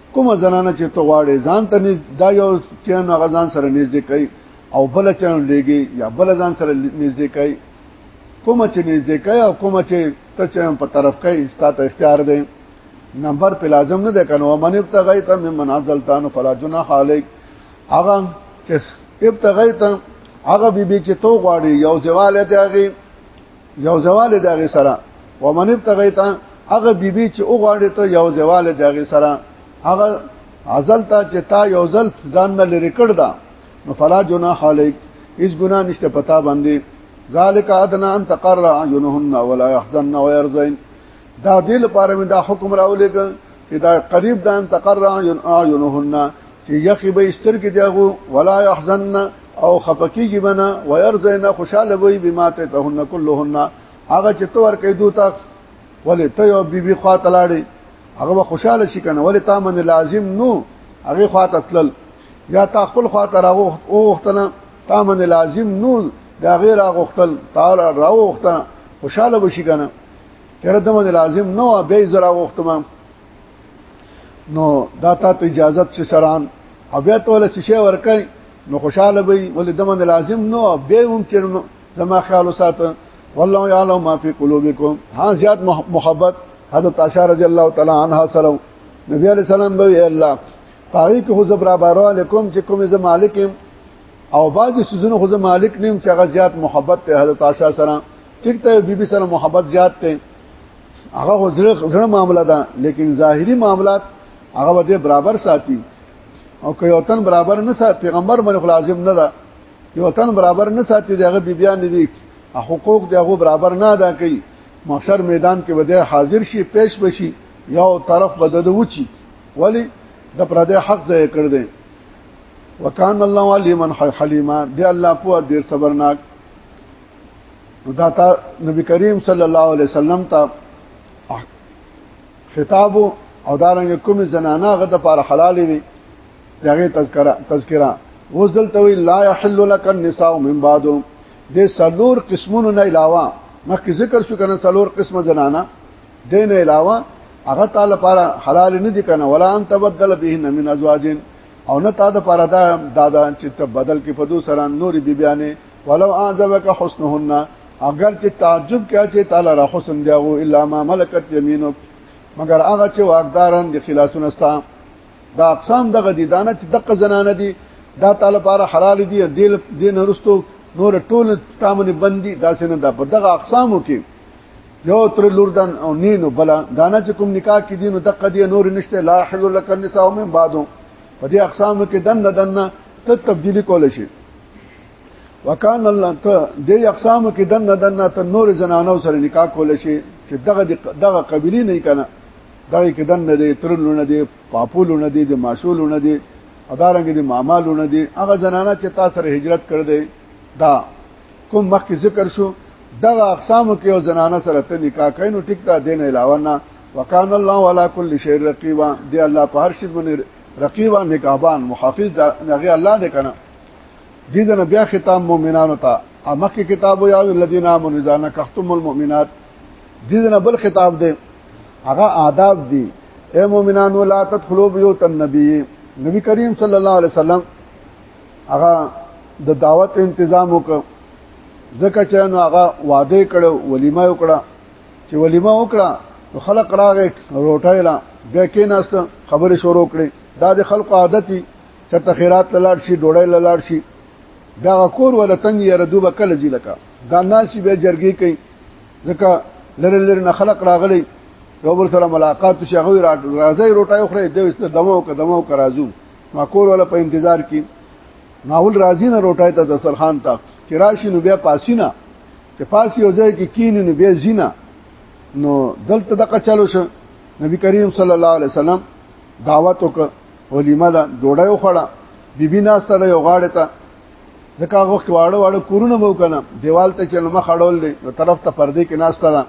کوم زنانه چې ته غواړې ځان ته نږدې دا یو چې نو غزان سره نږدې کوي او بل چې لګي یا بل ځان سره نږدې کوي کوم چې نږدې کوي او کوم چې ته چې په طرف کوي ستاسو اختیار دی نمبر په لازم نه ده کنه ومن ابتغیت من منازلتان فلا جناح علیک هغه چې ابتغیت هغه بیبي چې تو غواړي یو ځواله دی هغه یو زوال دغه سره ومن ابتغیتا هغه بیبي چې او غواړي ته یو زوال دغه سره هغه ازل ته چې تا یو ځل ځان نه لری کړ دا نو فلا جناح علیک هیڅ ګناه نشته پتا باندې ذالک ادنا ان تقر عيونهن ولا يحزن ويرزين دا دې لپاره مې دا حکم راولېګ چې دا قریب دا ان تقر عيونهن چې یخي به سترګې دیغو ولا يحزن او خپکیږي بنا ويرزینا خوشاله وي بما ته تهن كلهن هغه چې تور کې دوتا ولې ته یو بیبي خوا تلاړي هغه به خوشاله شي کنه ولې تا من لازم نو هغه خوا تتلل یا تا خپل خوا ته راغو او وختنه تا من لازم نو دا غیر غختل تعالی راو وختنه خوشاله بشي کنه چیرې دمن لازم نو به زرا غختمه نو دا تا ته اجازه چې سران او بیا ته ول شیشه ورکای نو خوشاله وي ولې دمن لازم نو به هم چې زما خیال ساته والله يعلم ما في قلوبكم ها زیات محبت حضرت عائشہ رضی الله تعالی عنها سره نبی علیہ السلام به الله پای کې خو زبر بارو علیکم چې کوم زم مالکم او بعض سيزونو خو زم مالک نیم چې هغه زیات محبت ته حضرت عائشہ سره ټیک ته بیبي سره محبت زیات ته هغه زړه معاملہ ده لیکن ظاهری معاملات هغه به برابر ساتي او که یو تن برابر نه ساتي پیغمبر باندې لازم نه ده یو تن برابر نه ساتي دغه بیبیان دي حقوق دغه برابر نه ادا کوي محشر میدان کې بده حاضر شي پیش بشي یو طرف بدد وچی ولی د پردې حق ځای کړ دې وکان الله علیمن حلیما دی الله په ډیر صبرناک دا تا نبی کریم صلی الله علیه وسلم ته خطاب او دارنګ کوم زنانه غد پر حلال وي دغه تذکرہ تذکرہ اوس دلته وی لا يحل لك النساء من بعد د سلور قسمونو نه علاوه مخکې ذکر شو کنه سلور قسمه زنانه دین علاوه هغه تعالی لپاره حلال نه دي کنه ولا ان تبدل بهن من ازواجین او نه تا د پاره دا دا چې ته بدل کې په دو سره نوري بیبيانې ولو اعجبک حسنهن اگر چې تعجب کیا چې تعالی را حسن دیغو الا ما ملکت یمینک مگر هغه چې واقداران د خلاصونه ستا دا اقسام دغه دي دانه چې دغه زنانه دي دا تعالی لپاره حلال دي دل دین رستو نور ټول تامن بندي دا سينه دا په دغه اقسامو کې یو تر لوردن او نینو بلا دانه چې کوم نکاح کې دینو دغه دي نور نشته لا حل لك النساء من بعدو په دې اقسامو کې دن دن ته تبدیلی کول شي وکان الله ته د اقسام کې دنه دنه ته نور زنانو سره نکاح کول شي چې دغه دغه قبيله نه کنه دغه کې دنه دي ترلونه دي پاپولونه دي د ماشولونه دي ادارنګ دي معاملونه دي هغه زنانه چې تاسو سره هجرت کړ دي دا کوم مخکې ذکر شو دغه اقسام کې او زنانه سره ته نکاح کین نو ټیک دا دین علاوه نه وکانه الله ولا کل شی رقیبا دی الله په هر شي باندې رقیبا نگهبان محافظ دا هغه الله دې کنه دې دنه بیا خطاب مؤمنانو ته امکه کتاب یا الذین آمنوا اذا نکحتم المؤمنات دې دنه بل خطاب دی هغه آداب دي اے مؤمنانو لا تدخلوا بیوت النبی نبی کریم صلی الله علیه وسلم هغه د دعوت تنظیم وکړ ځکه چې نو هغه وعده کړو ولیمه وکړه چې ولیمه وکړه نو خلق راغې روټایلا بیا کې ناست خبرې شروع کړې دا د خلق عادت چرته خیرات لاړ شي ډوړی لاړ شي دا کور ولا تنګ یره دوبه کله جی لکه دا ناسی به جرګی کوي ځکه لره لره نه خلق راغلی یو بل سره ملاقات شي هغه راځي روټای خو دې وسته دمو که دمو که راځو ما کور ولا په انتظار کې ماحول راځي نه روټای ته دسترخوان ته چې راشي نو بیا پاسینا چې پاس یو ځای کې کین نو بیا زینا نو دلته دغه چلو شو نبی کریم صلی الله علیه وسلم دعوت وکړه ولیمه دا ډوډۍ وخړه بیبي ناسته له یو غاړه ته ځکه هغه وخت واړه واړه کورونه مو کنه دیوال ته چې مخ اړول دي نو طرف ته پردې کې ناسته ده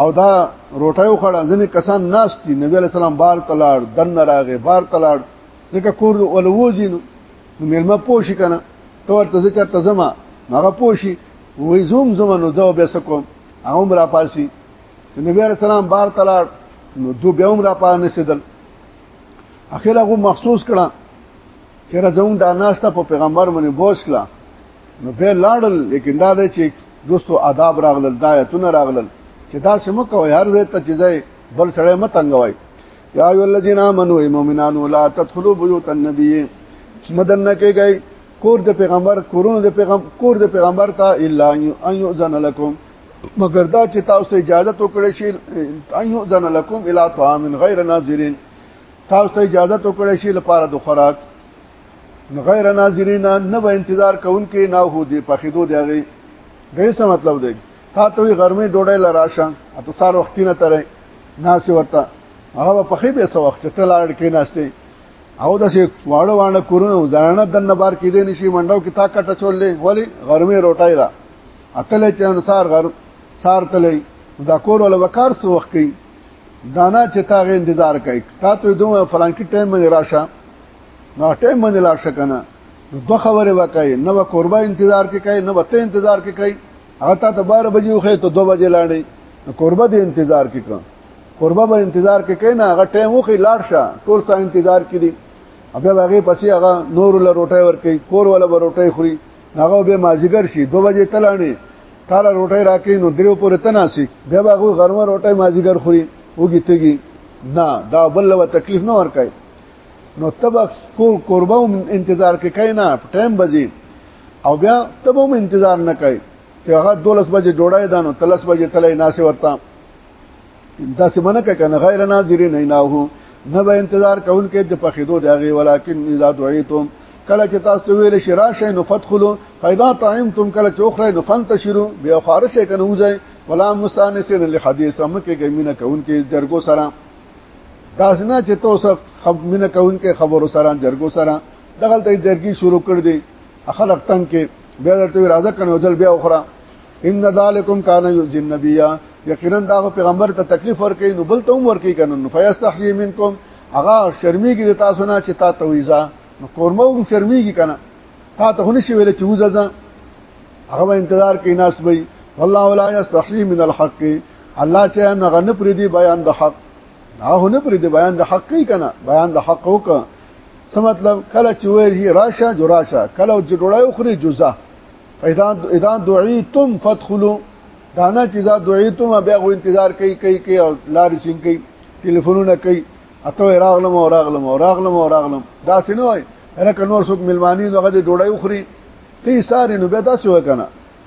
او دا روټه وخړه ځنې کسان ناشتي نبی علی سلام بار تلاړ دن راغې بار تلاړ ځکه کور ولوځي نو مېلمه پوښی کنه تور ته ځکه ته زما هغه پوښی وې زوم زما نو دا به سکو هم را پاسي نبی علی سلام بار تلاړ نو دو بیا هم را پانه سیدل اخر هغه مخصوص کړه چې راځون د ناسته په پیغمبر باندې بوسلا نو به لاړل لیکن دا دی چې دوستو آداب راغلل دایتونه راغلل چې دا سم کوي هر ځای ته چې ځای بل سره متنګوي یا ایو الذین آمنو ای مومنانو لا تدخلوا بیوت النبی مدن نه کېږي کور د پیغمبر کورونه د پیغمبر کور د پیغمبر ته الا ان یؤذن لكم مگر دا چې تاسو اجازه تو کړی شي ايو ځن لکم الی طعام غیر ناظرین تاسو اجازه تو کړی شي لپاره د خوراک غیر ناظرین نه به انتظار کوونکې نه هو دی په خیدو دی غي دغه مطلب دی تا ته غرمه ډوډۍ لراشه اته سار وختینه ترې ناس ورته هغه په خې به سو وخت ته لاړ کې ناشته او د شي واړه واړه کورونه ځانه د نبار کې دي نشي منډو کې تا کټه چولې ولی غرمه روټای دا اکل چې انصار غر سار تلې دا کور ول وکار سو وخت کوي دانا چې تاغه انتظار کوي تا ته دوه فلانکی ټایم باندې راشه نو ټایم باندې لاړ شکنه دوه خبره وکړي نو قربا انتظار کې کوي نو ته انتظار کې کوي هغه ته 12 بجې وخه ته 2 بجې لاړې نو قربا دې انتظار کې کوي قربا به انتظار کې کوي نه هغه ټایم وخه لاړ شه ټول سا انتظار کې دي بیا هغه پسې هغه نور له روټي ور کوي کور ولا به روټي خوري هغه به مازیګر شي دو بجې تلانی تاله روټي راکې نو دریو پورې تناسي بیا به هغه غرمه روټي مازیګر خوري وګی تګي نه دا بل و تکلیف نه ورکای نو تب کو قربو انتظار کې کای نه ټایم بجې او بیا تب هم انتظار نه کای چې هغه 12 بجې ډوړای دانو 13 بجې تلای ناسه ورته دا سمنه کنه غیر ناظرین ایناهو نه به انتظار کول کې د پخیدو دی غي ولکن اذا دعیتم کله چې تاسو ویل شرا شي نو فتخلو فاذا طعمتم کله چې اخره نو فنتشرو بیا خارش کنه وځي ولا مستانسین للحدیث هم کې ګمینه کون کې جرګو سره داس نه چې تاسو خب مینه کون کې خبرو سره جرګو سره دغلت جرګي شروع کړ دي خلق تنگ کې بیا درته راځه کنه وځل بیا اخره ان ذالکم کان یؤذی النبی یقینا دا پیغمبر ته تکلیف ورکړي نو بل ته هم ورکړي کنه نو فیاستحیی منکم هغه شرمېږي د تاسو نه چې تا ته ویزا نو کورمه هم شرمېږي کنه تا ته هني شي ویل چې وززا هغه به انتظار کوي ناس به والله ولا یستحی من الحق الله چې نه غن پر دې بیان د حق هغه نه پر دې بیان د حق کوي کنه بیان د حق وکړه څه مطلب کله چې وایي راشه جو راشه کله چې ډوړای خوري جزا اذا اذا دعيتم فادخلوا دانا چې دا دعيتم بیا غو انتظار کوي کوي کوي او لارې سین کوي ټلیفونونه کوي اته راغلم او راغلم او راغلم او راغلم دا سينه وای هرکه نور څوک ملمانی دغه د ډوړی وخوري تی ساري نو به تاسو وکنه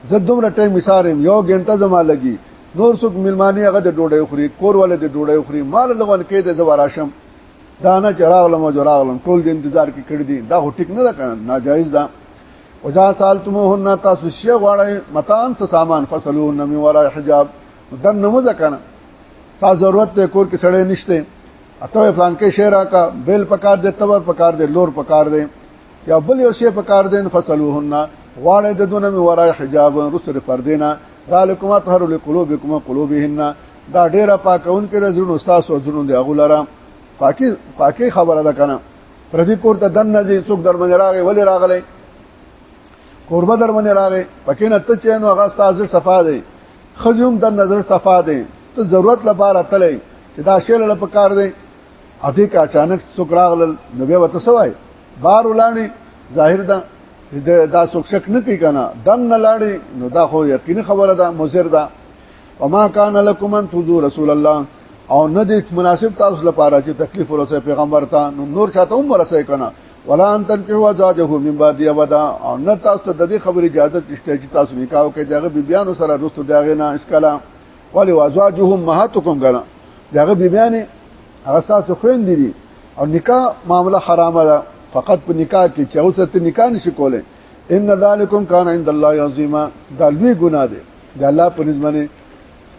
زه دومره ټایم سارم یو غنټه زما لګي نور څوک ملمانی هغه د ډوړی وخوري کور ول د ډوړی وخوري مال لغون کې د زواراشم دا نه چراغلم او جراغلم ټول د انتظار کې کړی دي دا هټیک نه ده کنه ناجایز ده وجا سالتموهن تاسو شی غواړی متان څه سامان فصلون من ورا حجاب دن نو ځکنه تا ضرورت ته کور کې سړې نشته اته پلان کې شعر کا بیل پکار دې تبر پکار دې لور پکار دې یا بل یو شی پکار دې فصلوهن غواړی د دونه من ورا حجاب رسل پردینا ذالکم اطهر لقلوبکم قلوبهن دا ډیره پاکون کې د زړونو استاد او زړونو دی غولره پاکي پاکي خبره ده کنه پردي کور ته دن نه ځي څوک درمن راغی ولې راغلی کوربه درمن راغی پکې نه ته چینو هغه سازه صفا دی خزم د نظر صفا دی ته ضرورت لپاره تلې چې دا شیل له پکار دی اته کا اچانک څوک راغلل نو بیا وته سوای بار ولاړی ظاهر ده دا څوک شک نه کوي کنه دن نه لاړی نو دا خو یقیني خبره ده مزر ده وما كان لكم ان تذو رسول الله او نه دې مناسب تاسو لپاره چې تکلیف ورسې پیغمبر ته نو نور چاته هم ورسې کنه ولا ان تنكحوا ازواجه من بعد ابدا او نه تاسو د دې خبرې اجازه تشته چې تاسو نکاح کوي دغه بیبيانو سره رسو دغه نه اس کلام ولی وازواجهم مهاتکم کنه دغه بیبيانې هغه تاسو خويند دي او نکاح معاملہ حرامه ده فقط په نکاح کې چې اوسه ته نکاح نشي کولای ان ذالکم کان عند الله عظیما دا لوی ګناه ده د الله په نسبت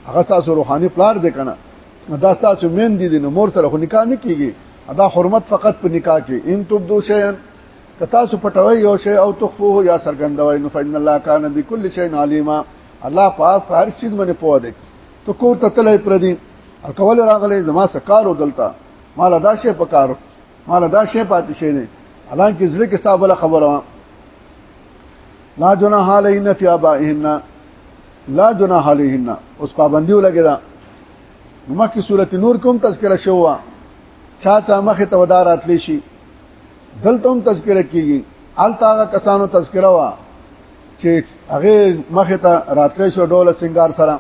هغه تاسو روحاني پلار دی کنه دا تاسو مین دي نو مور سره خو نکاح نه کیږي دا حرمت فقط په نکاح کې ان تبدو شیئا که تاسو پټوي یو شی او تخفوه یا سرګندوي نو فإن الله کان بكل شیء علیما الله پاک هر چیز باندې پوه دی ته کور ته تلای پر دي الکول راغله زما سکارو دلته مال دا شی پکارو مال دا شی پاتې شي نه الان کې زړه کې ستابله خبره لا جناح علیهن فی ابائهن لا جناح علیهن اوس پابندی ولګی دا مخکې صورت نور کوم تذکرہ شو چا چا مخه ته ودار اتلی شي دلته هم تذکرہ کیږي الته هغه کسانو تذکرہ وا چې هغه مخه ته راتلی شو ډول سنگار سره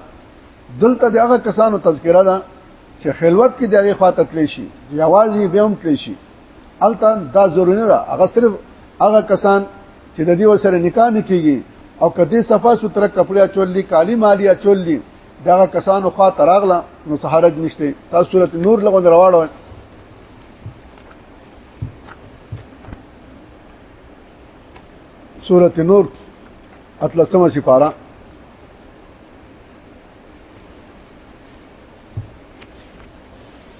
دلته د هغه کسانو تذکرہ ده چې خلوت کې دغه خواته تلی شي یوازې به هم تلی شي الته دا ضروري نه ده هغه صرف هغه کسان چې د دې وسره نکاح نه کیږي او کدی صفه ستر کپڑے چوللی کالی مالی چوللی دا کسان خو تراغله نو سحرج نشته تاسو صورت نور لغون رواړو سورت نور اتلسمه سپاره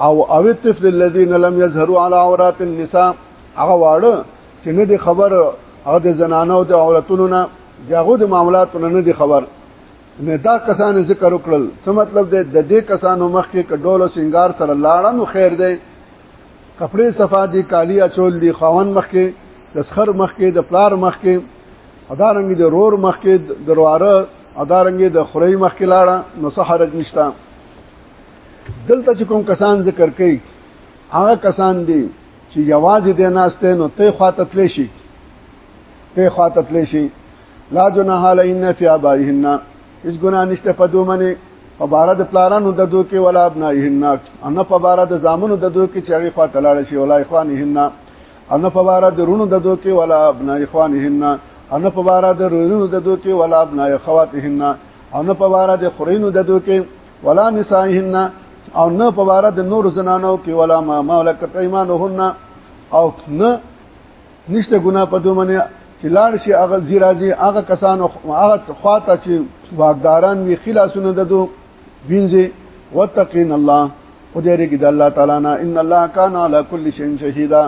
او او الطفل الذين لم يظهروا على عورات النساء هغه واړه چې نه دي خبر او د زنانو او د عورتونو نه دغه د معاملاتو نه دي خبر نه دا کسان ذکر وکړل څه مطلب دی د دې کسانو مخ کې کډول او سنگار سره لاړه نو خیر دی کپڑے صفا دي کالی اچول دي خاون مخ کې د سخر مخ کې د پلار مخ کې ادارنګ د رور مخ کې درواره ادارنګ د خوري مخ کې لاړه نو سحرج نشته دلته چې کوم کسان ذکر کوي هغه کسان دي چې یوازې د ناشته نو ته خواته تلې شي ته خواته تلې شي لا جناح علینا فی ابائهن اس ګنا نشته په دوه منی په بار د پلارانو د دوه کې ولا ابنائهن ان په بار د زامنو د دوه کې چې هغه خواته لاړ شي ولا اخوانهن ان په بار د رونو د دوه کې ولا ابناء اخوانهن ان په بار د رونو د دوه کې ولا ابناء اخواتهن ان په بار د خورینو د دوه کې ولا نسائهن او نه په واره د نور زنانو کې ولا ما ملکت ایمانهن او نه نشته ګنا په دوه منه چې لاړ شي هغه زیرازي هغه کسان هغه خواته چې واقداران وی خلاصونه ددو وینځي وتقین الله او دې رګي د الله تعالی نه ان الله کان علی کل شیء شهیدا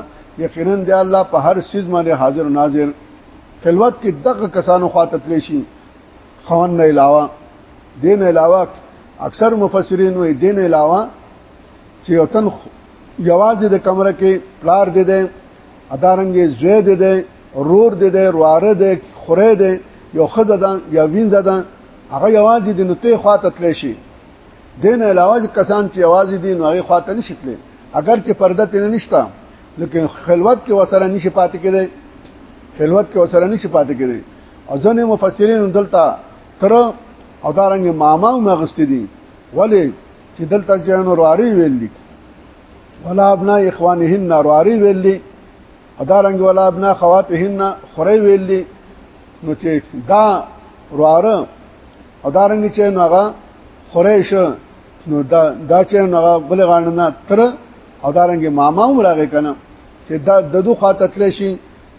یقینا دی الله په هر سیز باندې حاضر ناظر خلوت کې دغه کسانو خواته تلی شي خان نه علاوه دین علاوه اکثر مفسرین وی دین علاوه چې وطن یوازې د کمره کې پلار دی دی ادارنګې زوی دی دی رور دی دی رواره دی خوره دی یو خزه ده یا وینځه ده هغه یوازې د نوتې خواته تللی شي دین علاوه کسان چې یوازې دي نو هغه خواته نشي تللی اگر چې پرده تنه نشته لیکن خلوت کې وسره نشي پاتې کېدی خلوت کې وسره نشي پاتې کېدی او ځنه مفسرین دلته تر او دارنګ ماما هم غستې دي ولی چې دلته ځان ورواري ویل دي ولا ابنا اخوانهن ورواري ویل دي او دارنګ ولا ابنا خواتهن خوري ویل دي نو چې دا ورواره او دارنګ چې نوغه خوري شو نو دا دا چې نوغه بل غاڼه تر او دارنګ ماما هم راغی کنه چې دا د دوه خاطر تل شي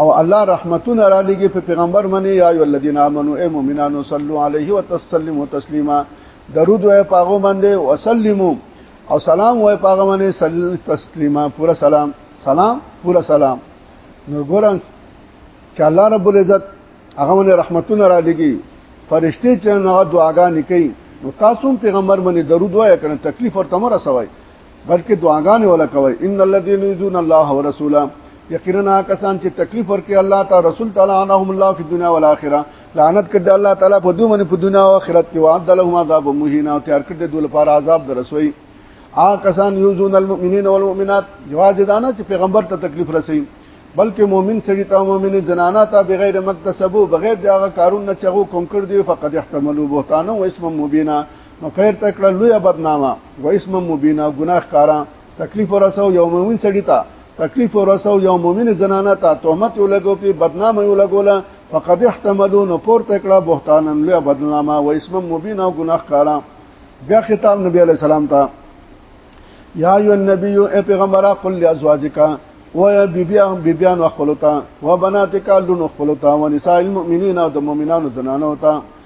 او الله رحمتونه را لګي په پیغمبر باندې یا ای الذین آمنو ای مؤمنانو صلو علیه وتسلیموا تسلیما درود وای پاغه باندې وسلمو او سلام وای پاغه باندې صلی تسلیما پورا سلام سلام پورا سلام نو ګورم چې الله رب العزت هغه باندې رحمتونه را لګي فرشتي چې هغه دعاګانې کوي نو تاسو پیغمبر باندې درود وای کنه تکلیف ورته مر سوای بلکې دعاګانې ولا کوي ان الذين يؤذون الله ورسوله یقینا کسان چې تکلیف ورکړي الله تعالی رسول تعالی انهم الله فی الدنيا والآخرة لعنت کړي الله تعالی په دوی باندې په دنیا او آخرت کې وعد لهم عذاب مهین او تیار کړي دوی لپاره عذاب درسوي آ کسان یوزون المؤمنین والمؤمنات جواز دانا چې پیغمبر ته تکلیف رسي بلکې مؤمن سړي ته مؤمن زنانا ته بغیر مکتسبو بغیر دغه کارونه چې هغه کوم کړ دی فقط احتملوا بهتانا و اسم مبینا نو خیر ته کړه لوی بدنامه و اسم مبینا ګناه کارا تکلیف ورسو یو مؤمن سړی ته تکلیف ورسو یو مؤمن زنانه ته تهمت یو لګو په بدنامه یو لګولا فقد احتملوا نو پور تکړه بهتانن لوی بدنامه و اسم مبینا ګناه کارا بیا خطاب نبی علی السلام ته یا ایو النبی ای پیغمبر قل لازواجک و یا بیبیا بیبیان خپلتا و بناتک لون خپلتا و نساء المؤمنین او د مؤمنانو زنانو ته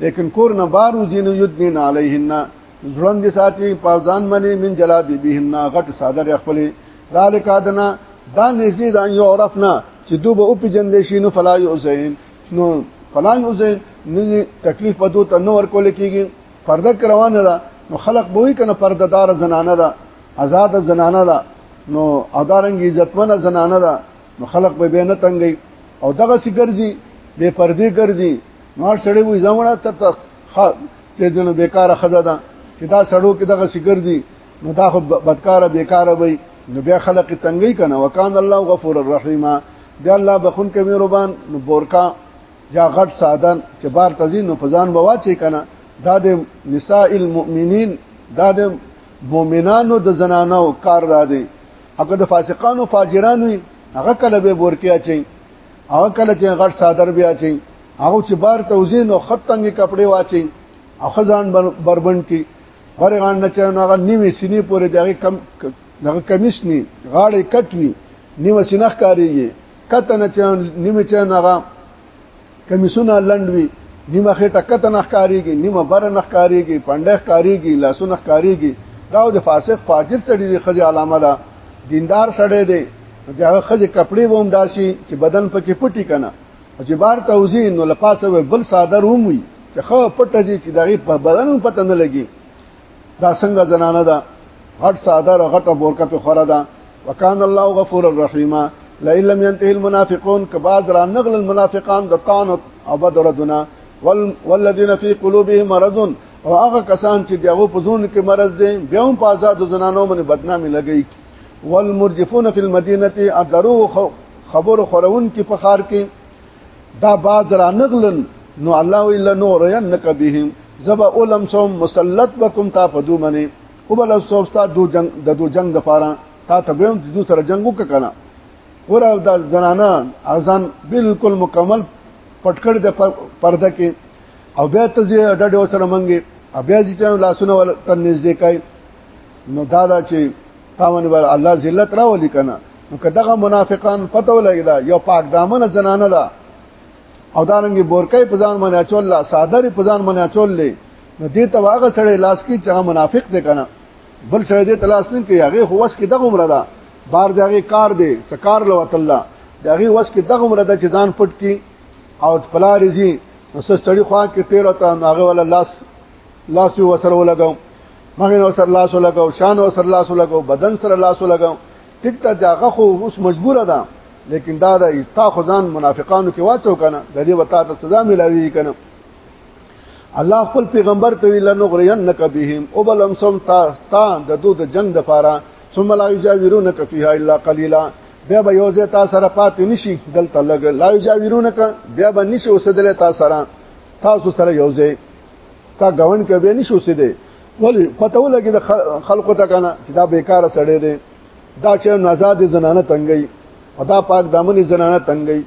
لیکن کور نه بار وځینو یدنین علیهن ځړند دي ساتي په ځان باندې من جلابي بهن غټ صادر خپل ذالک ادنا دا نږدې دا یو عرفنا چې دوی به او پیجن دي شي نو فلا یوزین نو فلا یوزین نو تکلیف په دوی ته نو ورکول کیږي پرده روانه ده نو خلق به وي کنه پرده دار زنانه ده آزاد زنانه ده نو ادارنګ عزتمنه زنانه ده نو خلق به به نه تنګي او دغه سي ګرځي به پردي ګرځي نور سړی وې زمونه ته ته چې دنه بیکاره خزه ده چې دا سړو کې دغه سګر دي نو دا خو بدکاره بیکاره وي نو بیا خلق تنګي کنه وکانه الله غفور الرحیم بیا الله بخون کې مهربان نو بورکا یا غټ سادن چې بار تزین نو فزان بوا چې کنه دا د نساء المؤمنین دا د مؤمنانو د زنانو کار را دي هغه د فاسقانو فاجرانو هغه کله به بورکیا چي او کله چې غټ صادر بیا چي هغه چې بار توزی نو ختمي کپڑے واچي او خزان بربند کی برغان نه چنه هغه نیمه سینې پورې دغه کم دغه کمیس نی غاړې کټ وی نیمه سینخ کاریږي کته نه چنه نیمه چنه هغه کمیسونه لندوي نیمه خټه کته نه کاریږي نیمه بر نه کاریږي پنده کاریږي لاسونه کاریږي دا د فاسق فاجر سړي د خځه علامه ده دیندار سړی دی چې هغه خځه کپڑے ووم داسي چې بدن پکې پټي کنه او چې بار توزی نو لپاسه بل صادر هم وي چې خو پټه دي چې دغه په بدن پته نه لګي دا څنګه زنانه ده غټ صادر غټه بورکه په خوره ده وکانه الله غفور الرحیم لئن لم ينتهي المنافقون كباز را نغل المنافقان د طعن او بدردنا والذين في قلوبهم مرض او هغه کسان چې دغه په زړونو کې مرز دي بیا هم په آزاد زنانو باندې بدنامي لګي والمرجفون فی المدینه ادرو خبر خورون کې په خار کې دا باز را نغلن نو الله الا نور ینک بهم زبا اولم سوم مسلط بكم تا پدو منی او بل سوم ستا دو جنگ د دو جنگ د پاره تا ته به دو سره جنگ وک کنه ور دا زنانا اذان بالکل مکمل پټکړ د پرده کې او بیا ته چې ډډه وسره منګي بیا چې لاسونه ول تر نږدې کای نو دا دا چې تاونه بر الله ذلت راولي کنه نو کداغه منافقان پته ولګی دا یو پاک دامن زنانه ده او دا رنګي بورکای په ځان باندې اچول لا صادر په ځان باندې اچول لې نو دې ته واغه سړی لاس کې چې منافق دی کنه بل سړی دې تلاش نه کوي هغه هوس کې دغه عمر ده بار دغه کار دی سکار لوت الله دغه وس کې دغه عمر ده چې ځان پټ کی او پلار زی نو سړی خوا کې تیر تا هغه ولا لاس لاس یو وسر ولګاو مغه نو سر لاس ولګاو شان او سر لاس ولګاو بدن سره لاس ولګاو ټیک ته داغه خو اوس مجبور ده لیکن دا د تا خدان منافقانو کې واچو کنه د دې وتا ته سزا ملاوي کنه الله خپل پیغمبر ته ویل نو غرینک بهم او بلم سم تا تا د دو د جنگ د پاره ثم لا یجاورونک فیها الا قلیلا بیا به یو ځای تاسو سره پاتې نشي دلته لګ لا یجاورونه ک بیا به نشي اوسېدل تاسو سره تاسو سره یو ځای تا غون کې به نشي اوسېدل ولی پته ولګي د خلکو ته کنه چې دا بیکاره سړی دی دا چې نزاد زنانه تنګي ادا پاک دامن زنانه تنګي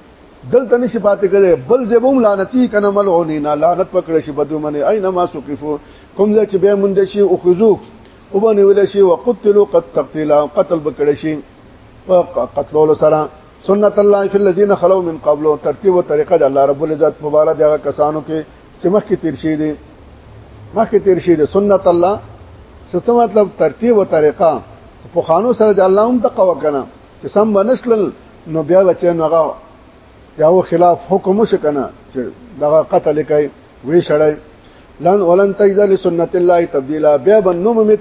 دلته نشي پاتې کړي بل زبوم لعنتی کنه ملعونین لعنت پکړه شي بدو منه اينما سقفو کوم ځای چې به مونږ شي او خذو وبنول شي وقتلوا قد تقتلا قتل بکړه شي قتلولو سره سنت الله فی الذین خلو من قبل ترتیب او طریقه د الله رب العزت مبارک هغه کسانو کې چې مخکې تیر شي دي مخکې تیر شي دي سنت الله څه مطلب ترتیب او طریقه په خانو سره د الله هم تقوا کنه چې سم بنسل نو بیا بچنه هغه یاو خلاف حکم شکنه چې دغه قتل کوي وی شړل لن ولن تجد لسنت الله تبديلا بیا بنوم می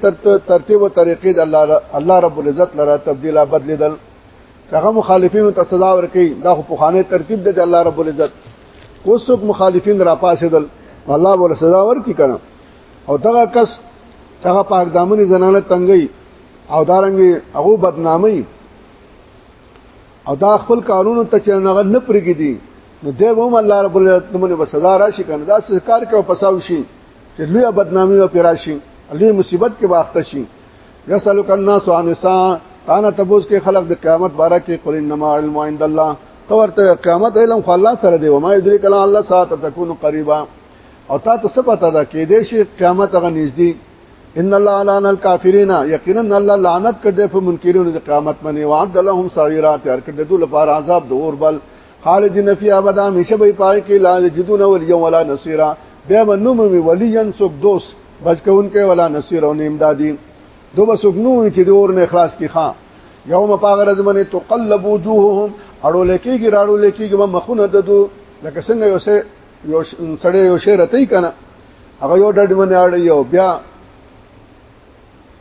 ترتیب او طریقې د الله الله رب العزت لره تبديلا بدلیدل هغه مخالفینو ته سزا ورکړي دا خو پوخانه ترتیب دی د الله رب العزت اوس څوک مخالفین را پاسېدل الله ولا سزا ورکړي کنه او دغه کس هغه پاک دامن زنانه تنګي او دارنګي هغه بدنامي او دا خپل قانون ته چې نه نه پرګی دي نو دی هم الله رب العزت موږ به سزا راشي کنه دا کار کوي پساو شي چې لوی بدنامي او پیراشي لوی مصیبت کې واخته شي یسلک الناس عن الساعه انا تبوس کې خلق د قیامت باره کې قل انما علم عند الله تو ورته قیامت علم خو الله سره دی و ما یدریک الله ساعه تكون قریبا او تا ته څه پته ده کې دې شي قیامت هغه نږدې ان الله لعن الكافرين یقینا الله لعنت کړ دې په منکرینو د قیامت باندې وعد لهم سعیرا تیار کړ دې لپاره عذاب د اور بل خالدین فی ابدا همیشه به پای کې لا یجدون ولیا ولا نصيرا بیا منوم وی ولیا سوک دوست بچ کونکي ولا نصير او امدادي دو بس وګنو چې د اور نه خلاص کی خان یوم پاغرز باندې تقلب وجوههم اړو لکیږي راړو لکیږي مخونه ددو لکه څنګه یو سه یو سړی یو شی رته کنه هغه یو ډډ منه اړ یو بیا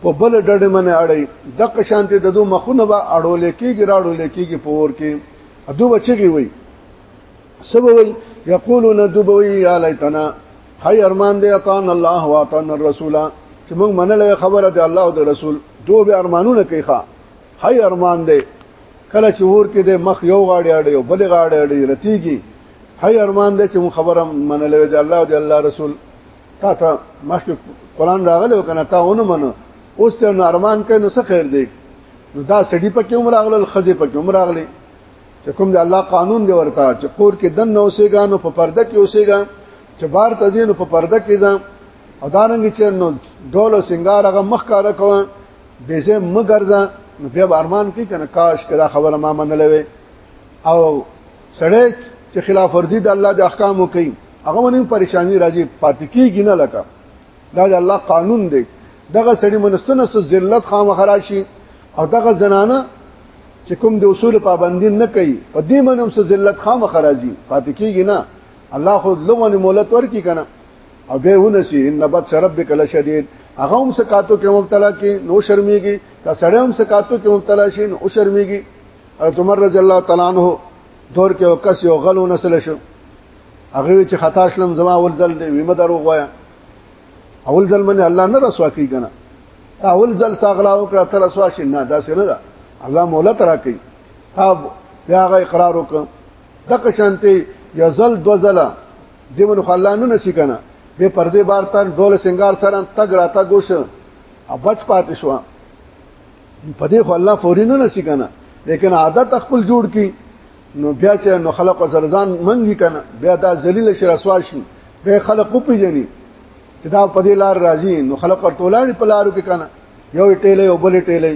په بل ډډ منه اړ دغه شانته د دوه مخونه به اړول کېږي راړول کېږي په ور کې ادو بچي وي سبوي یقولون دوبوي یا لیتنا هاي ارمان دې اطان الله واطان الرسول چې موږ منل خبره د الله او د رسول دوه به ارمانونه کوي ښا هاي ارمان دې کله چې ور کې د مخ یو غاړي اړي او بل غاړي اړي رتیږي هي ارمان دې چې خبره منلې دې الله او دې الله رسول تا ته مخکې قران راغلی وکنه تا ونه منو اوس ته ارمان کوي نو څه خیر دی نو دا سړی په کې عمر اغله خزه په کې عمر اغله چې کوم د الله قانون دی ورته چې کور کې دن نو سیګا نو په پرده کې اوسېګا چې بار تزین په پرده کې ځم او دارنګ چې نو ډول سنگار هغه مخ کار کوه بیزه مګرځه نو بیا ارمان کوي کنه کاش کدا خبره ما منلې او سړی چې خلاف ورزي د الله د احکامو کوي هغه ونی پریشانی راځي پاتې کیږي نه لکه دا د الله قانون دی دغه سړی منستنه سو ذلت خامخ راشي او دغه زنانه چې کوم د اصول پابندی نه کوي په دې منم سو ذلت خامخ راځي پاتې کیږي نه الله خو لومن مولت ورکی کنه او به ونسی ان نبت شرب کل شدید هغه هم سکاتو کې مبتلا کې نو شرمېږي دا سړی هم سکاتو کې مبتلا شي نو شرمېږي حضرت عمر رضی الله تعالی عنہ دور کې وکس یو غلو نسل شو هغه چې خطا شلم زما اول ځل دی ویمه درو غوایا اول ځل منه الله نه رسوا کوي کنه اول ځل ساغلا وکړه تر رسوا شي نه دا سره ده الله مولا ترا کوي اب بیا غ اقرار وک دغه شانتي یو ځل دو ځله دیمن خلا نه نسی کنه به پردې بار تر ډول سنگار سره تګ راته ګوش او بچ پاتې شو په دې خو الله فوري نه نسی کنه لیکن عادت خپل جوړ کی نو بیا چې نو خلق زرزان منګي کنه بیا دا ذلیل شي رسوا شي به خلق په پیجنې چې دا په دې لار راځي نو خلق پر ټولاړي په لارو کې کنه یو ټیلې او بل ټیلې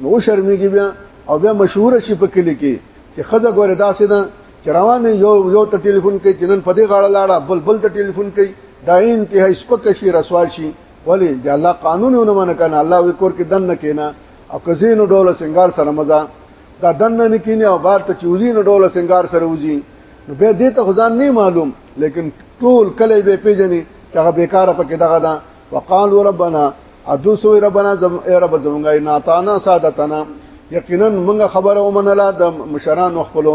نو شرمېږي بیا او بیا مشهور شي په کلی کې چې خزه ګوره داسې ده چې روان یو یو ته ټلیفون کوي چې نن په دې غاړه لاړه بل بل ته ټلیفون کوي دا انتهای سپک شي رسوا شي ولی چې الله قانون یې نه منه کنه الله وی کور کې دن نه کینا او کزینو ډول سنگار سره مزه دا دن نه کینی او بار ته چوزینو ډول سنگار سره وځي نو به دې ته خدان نه معلوم لیکن ټول کله به پیژني چې هغه بیکاره پکې دغه ده وقالو ربنا ادو سوې ربنا زم اے رب زمونږه ناتانا سادتنا یقینا موږ خبره ومنله د مشران خپلو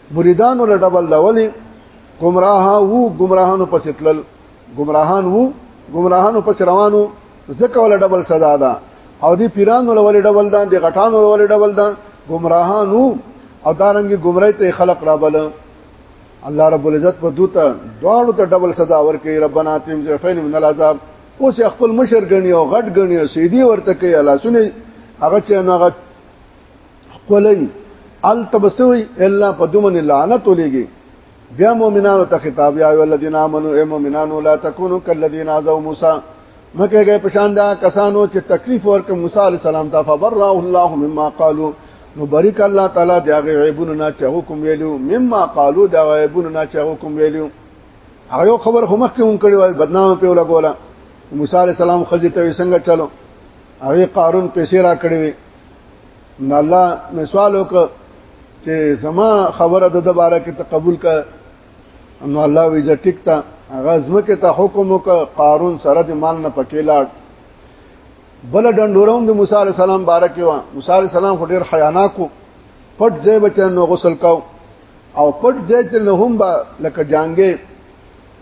مریدانو له ډبل لولې گمراه وو گمراهانو پس تلل گمراهان وو گمراهانو پس روانو زکه ول ډبل صدا ده او دی پیرانو له ول ډبل ده دی غټانو له ول ډبل ده گمراهانو او دارنګي گمراهي ته خلق رابل الله رب العزت په دوته دواړو ته ډبل صدا ورکړي ربنا تم زفین من العذاب اوس خپل مشر غنی او غټ غنی او سیدی ورته کوي الله سني هغه چې هغه خپلوي التبسوي الا پدومن لعنت ولېږي بیا مؤمنانو ته خطاب یا ای الذین آمنو ای مؤمنانو لا تکونو کالذین عزوا موسی مکه گئے پشان دا کسانو چې تکلیف ورک موسی علی السلام ته فبرأه الله مما قالو نو بریک الله تعالی دا غیبونو نه چې حکم ویلو مما قالو دا غیبونو نه چې حکم ویلو هغه خبر هم کې اون کړي وای بدنام په ولا ګولا موسی علی السلام خزې ته څنګه چلو هغه قارون پیسې را کړې نو الله مې سوال وکړ چې زما خبره د دوباره کې ته قبول کړ نو الله وی زه ټیک تا هغه زمکه ته حکم وکړ قارون سره د مال نه پکې لاړ بل ډنډوروم د موسی عليه السلام بارک و موسی عليه السلام خو ډیر حیانا کو پټ ځای بچن نو غسل کاو او پټ ځای ته نه هم با لکه جانګې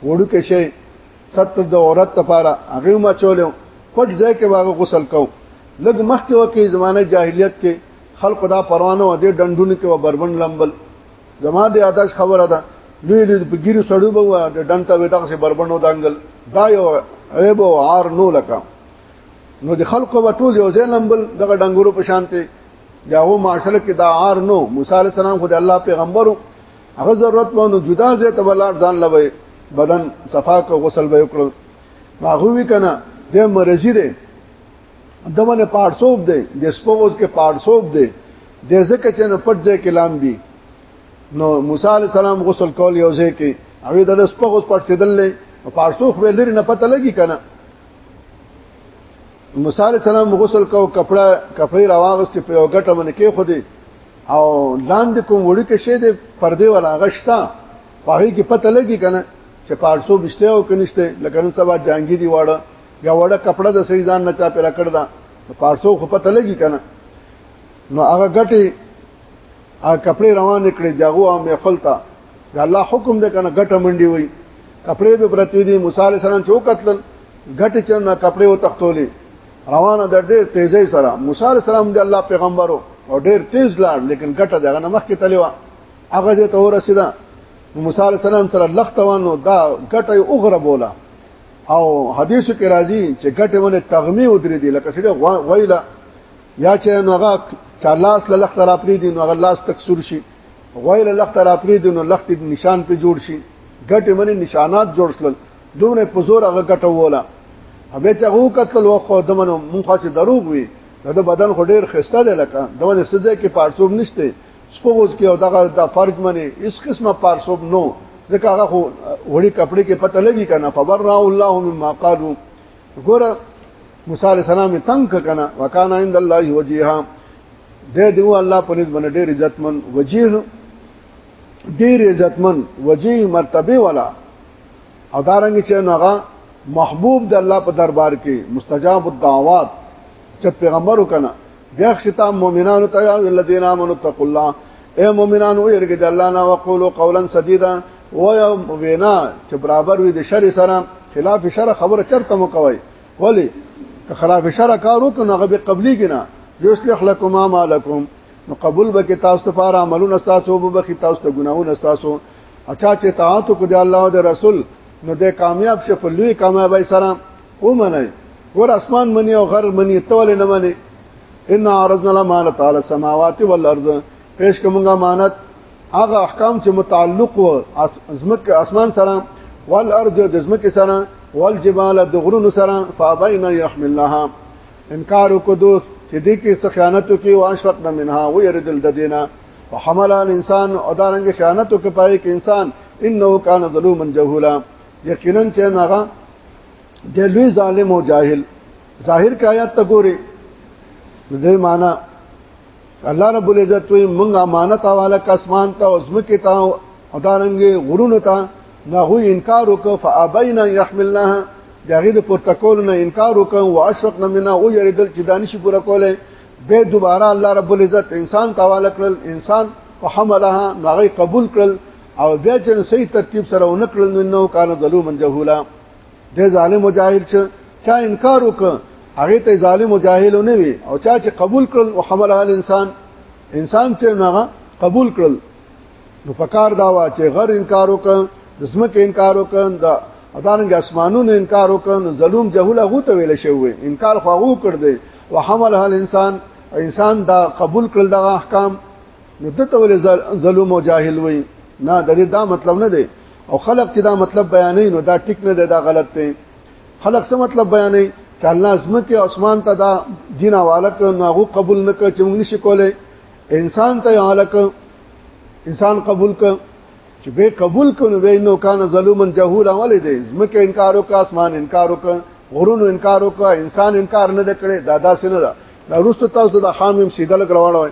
وړو کې شي ستر د عورت لپاره هغه ما چولیو پټ ځای کې واغه غسل کو لګ مخ کې وکي زمانه جاهلیت کې خلق دا پروانه و دې ډندونه کې و بربند لمبل زما د آداش خبره ده لوی لوی په ګیرو سړو به و د ډنته وې دغه سي بربند و دنګل دا یو عیب او عار نو لکه نو د خلق و ټول یو ځای لمبل دغه ډنګورو په شانته یا و معاشره کې دا عار نو موسی عليه السلام خو د الله پیغمبرو هغه ضرورت مونږ جدا ځای ته بلار ځان لوي بدن صفا کو غسل به وکړو هغه وی کنه د مرزي دی دمنه پارسوب دی د سپوز کې پارسوب دی د زکه چې نه پټ ځای کې لام دی نو موسی علی السلام غسل کول یو ځای کې او د سپوز پټ سیدل له پارسوخ به لري نه پته لګي کنه موسی علی السلام غسل کو کپڑا کپڑے راواغست په یو غټه من کې خو دی او لاندې کوم وړي کې شه دی پردې ولا غشتا پاره کې پته لګي کنه چې پارسو بشته او کنيشته لکه نن سبا جانګي دی واړه یا وړه کپړه د سړي ځان نه چا پیرا کړ دا پارسو خو پته لګي کنه نو هغه ګټي هغه کپڑے روان کړي جاغو او محفل تا دا الله حکم دې کنه ګټه منډي وي کپڑے به پرتی دي موسی عليه السلام چو قتل ګټي چرنا کپڑے و تختولې روانه در دې تیزه سره موسی عليه السلام دې الله پیغمبرو او ډېر تیز لاړ لیکن ګټه دغه نمخ کې تلوا هغه ته ورسیدا موسی عليه السلام سره لختوانو دا ګټه یو غره بوله او حدیث کې راځي چې ګټه ونه تغمی ودرې دي لکه سړي ویلا یا چې نو هغه چالاس لخ تر اپری دي نو هغه لاس تکسور شي ویلا لخ تر اپری دي نو لخ نشان په جوړ شي ګټه منی نشانات جوړ شول دومره په زور هغه ګټه وله به چې هغه قتل وخو دمنو مونږه سي دروغ وي د بدن خډیر خسته ده لکه دونه سزا کې پارڅوب نشته سپوږوز کې او دغه د فرج منی اس قسمه پارسوب نو ځکه هغه خو وړي کپڑے کې پته لګي کنه فبر را الله مما قالو ګوره موسی عليه السلام تنگ کنه وکانا عند الله وجيها دې دیو الله په نس باندې ډېر عزتمن وجيه ډېر عزتمن وجيه مرتبه والا او دارنګ چې نغه محبوب د الله په دربار کې مستجاب الدعوات چې پیغمبر وکنه بیا ختم مؤمنانو ته یا الذین آمنوا اتقوا الله اے مؤمنانو یرګه د الله نه وقولو قولا سدیدا و یا وینا چې برابر وي د شر سره خلاف شر خبره چرته مو کوي ولی که خلاف شر کارو ته نه به قبلي کنا یصلح لكم ما لكم نو قبول به کې تاسو لپاره عملونه تاسو به بخي تاسو ته ګناونه تاسو اچھا چې تاسو کو د الله او د رسول نو د کامیاب شه په لوی کامیابی سره او منای ور اسمان منی او غر منی تول نه منی ان عرضنا الامانه على السماوات والارض پیش کومه امانت هغه احکام چې متعلق و عظمت اسمان سره والارض د زمکه سره والجبال د غرونو سره فابینا يحملناها انکار وکړو چې دې کې څه خیانت وکي او اشفقنا منها ويردل د دینه وحمل الانسان او دارنګ خیانت وکي پای کې انسان انه کان ظلوما جهولا یقینا چې ناغه د لوی ظالم او جاهل ظاهر کایات ته ګوري دې معنی الله رب العزت وي موږ امانت حواله کسمان ته او زمکه ته او دارنګي غرونو ته نه هو انکار وکړ فابینا يحملناها دغه د پروتکول نه انکار وکړ او اشفقنا منها او یریدل چې دانش پوره کوله به دوباره الله رب العزت انسان تواله کړل انسان او حملها هغه قبول کړل او بیا چې صحیح ترتیب سره ونکړل نو نو کان ظلوما جهولا د ظالم او جاهل چې چا انکار وکړ هغه ته ظالم او جاهل نه وي او چا چې قبول کړل او حمل حال انسان انسان چې هغه قبول کړل نو پکار دا وا چې غر انکار وکړ د زمکه انکار وکړ د ادانګ اسمانونو انکار وکړ نو ظلم جهول هغه ته ویل شوی انکار خو هغه کړ دی او حمل حال انسان انسان دا قبول کړل د احکام نو دته ولې ظلم او جاهل وي نه د دې دا مطلب نه دی او خلق چې دا مطلب بیانې نو دا ټیک نه دی دا غلط دی خلق څه مطلب بیانې چې الله اسمکه اسمان ته دا دین حواله کړ نو هغه قبول نه کړ چې موږ نشي کولای انسان ته حواله کړ انسان قبول کړ چې به قبول کړ نو به نو کان ظلومن جهول ولې دی زمکه انکار وکړ اسمان انکار وکړ غرونو انکار وکړ انسان انکار نه کړي دا داسې نه ده دا روستو تاسو د حامیم سیدل کراوړوي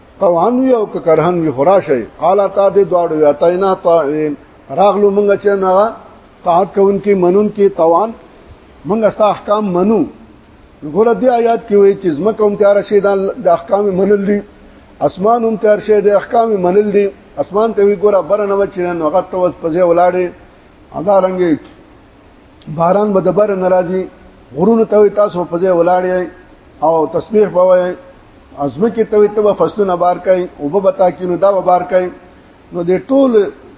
طوعن وی او کرهن وی خراشی قال تا دې دواړو یا تینا طائن راغلو مونږ چې نه طاعت کوون کې منون کې طوعن مونږ ستا احکام منو ګوره دې آیات کې وی چې زمکه هم تیار شي د احکام منل دي اسمان هم تیار شي د احکام منل دي اسمان ته وی ګوره برنه و چې نه وخت وځ پځه ولاړې ادا رنګې باران به دبر ناراضي غرونو ته تاسو په ځای ولاړی او تسبیح پوي ازمه کې ته ته فصلونه بار کای او به بتا کې نو دا و بار کای نو د ټول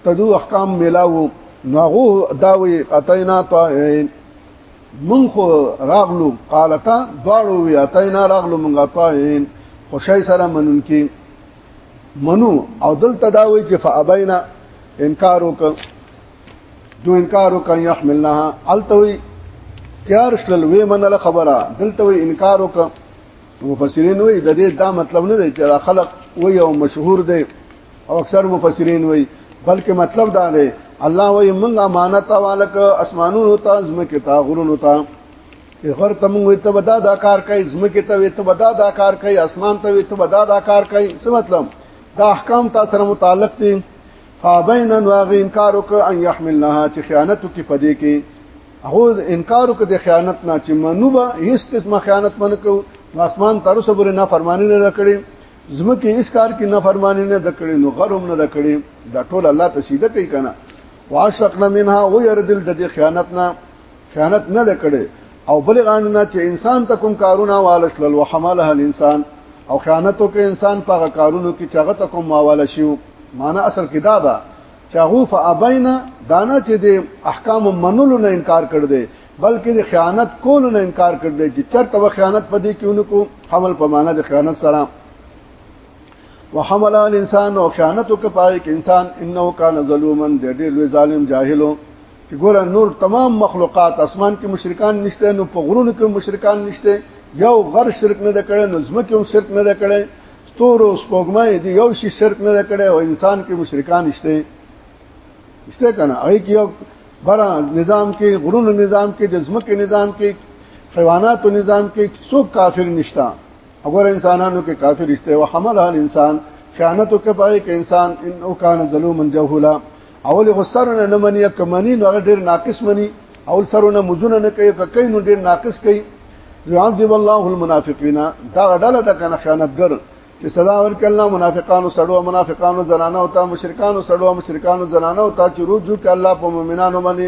تدو احکام ملاو ناغو داوی قطینا طائعين من خو راغلو قالتا دواړو وی اتینا راغلو مونږه طائعين خوشای سره منون کې منو او دل تداوی چې فابینا انکار وکړ دو انکار وکړ يحملنها التوي تیار شل وی منل خبره دلته وی انکار وکړ مفسرین وی د دې دا مطلب نه دی چې خلق وی او مشهور دی او اکثر مفسرین وی بلکې مطلب دا دی الله وی موږ امانت والک اسمانونو ته زمکه ته غرونو ته غر ته موږ ته بدا دا کار کوي زمکه ته وی ته بدا دا کار کوي اسمان ته وی ته بدا دا کار کوي څه مطلب دا احکام تاسو سره متعلق دي فابین ان واغ انکار وک ان يحملنها چې خیانت کې پدې کې هغه انکار وک د خیانت نه چې منوبه هیڅ قسمه خیانت من کو اسمان تر صبر نه فرمانی نه کړی زمکه هیڅ کار کې نه فرمانی نه دکړي نو غرم نه دکړي دا ټول الله ته سیده کوي کنه واشقنا منها ويردل د خیانت نه خیانت نه لکړي او بل غاڼه نه چې انسان ته کوم کارونه والش لول وحمله الانسان او خیانت او کې انسان په کارونو کې چاغه ته کوم ماواله شي معنی اصل کې دا ده چاغو فابینا دانا چې د احکام منلو نه انکار کړ دې بلکې د خیانت کولو نه انکار کړ دې چې چرته و خیانت پدې کې اونکو حمل په معنی د خیانت سره وحمل الانسان او خیانت او کپای کې انسان انه کان ظلومن د ډېر ظالم جاهلو چې ګوره نور تمام مخلوقات اسمان کې مشرکان نشته نو په غرونو کې مشرکان نشته یو غر شرک نه ده کړی نو ځمکه هم شرک نه ده کړی ستورو سپوږمۍ دی یو شي شرک نه ده کړی او انسان کې مشرکان نشته نشته کنه هغه کې یو برا نظام کې غرونو نظام کې د ځمکې نظام کې حیواناتو نظام کې څوک کافر نشتا اگر انسانانو کې کافر استه او حمل حال انسان خیانت وکړي کې انسان انه کان ظلوما جهولا اول غسرونه نه منی کمنی نو ډیر ناقص منی اول سرونه مزونه نه کوي کوي نو ډیر ناقص کوي يعذب الله المنافقين دا غډله د کنه خیانتګر چې صدا ورک الله منافقانو سړو منافقانو زنانه او تا مشرکانو سړو مشرکانو زنانه او تا چې روز جو کې الله په مؤمنانو باندې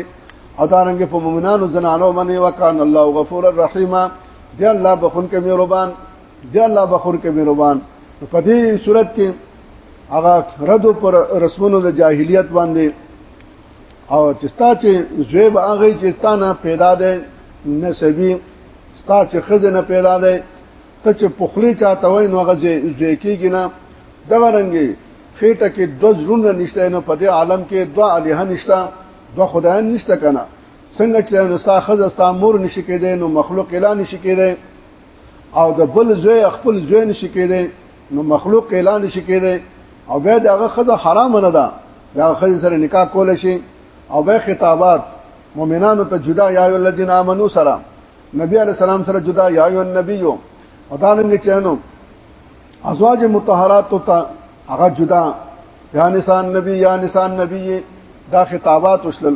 او دا رنګ په مؤمنانو زنانو باندې وکانه الله غفور الرحیم دی الله بخون کې مهربان دی الله بخور کې مهربان په دې صورت کې هغه رد پر رسمونو د جاهلیت باندې او چې ستا چې زوی به هغه چې ستا نه پیدا ده نسبی ستا چې خزه نه پیدا ده ته چې پخلی چاته وای نو هغه زوی کېږي نه دغه رنګي خېټه کې د زړه نشته نو په دې عالم کې دوا الها نشته دوا خدایان نشته کنه څنګه چې نو ستا خزه ستا مور نشي کېدای نو مخلوق اعلان نشي کېدای او د بل زوی خپل زوی نشي کېده نو مخلوق اعلان نشي کېده او بیا دغه خزه حرام نه ده دا خزه سره نکاح کول شي او به خطابات مؤمنانو ته جدا یا ای الذین آمنو سره نبی علی السلام سره جدا یا ای النبی او دا نن چینو ازواج مطهرات ته هغه جدا یا نسان نبی یا نسان نبی دا خطابات وشلل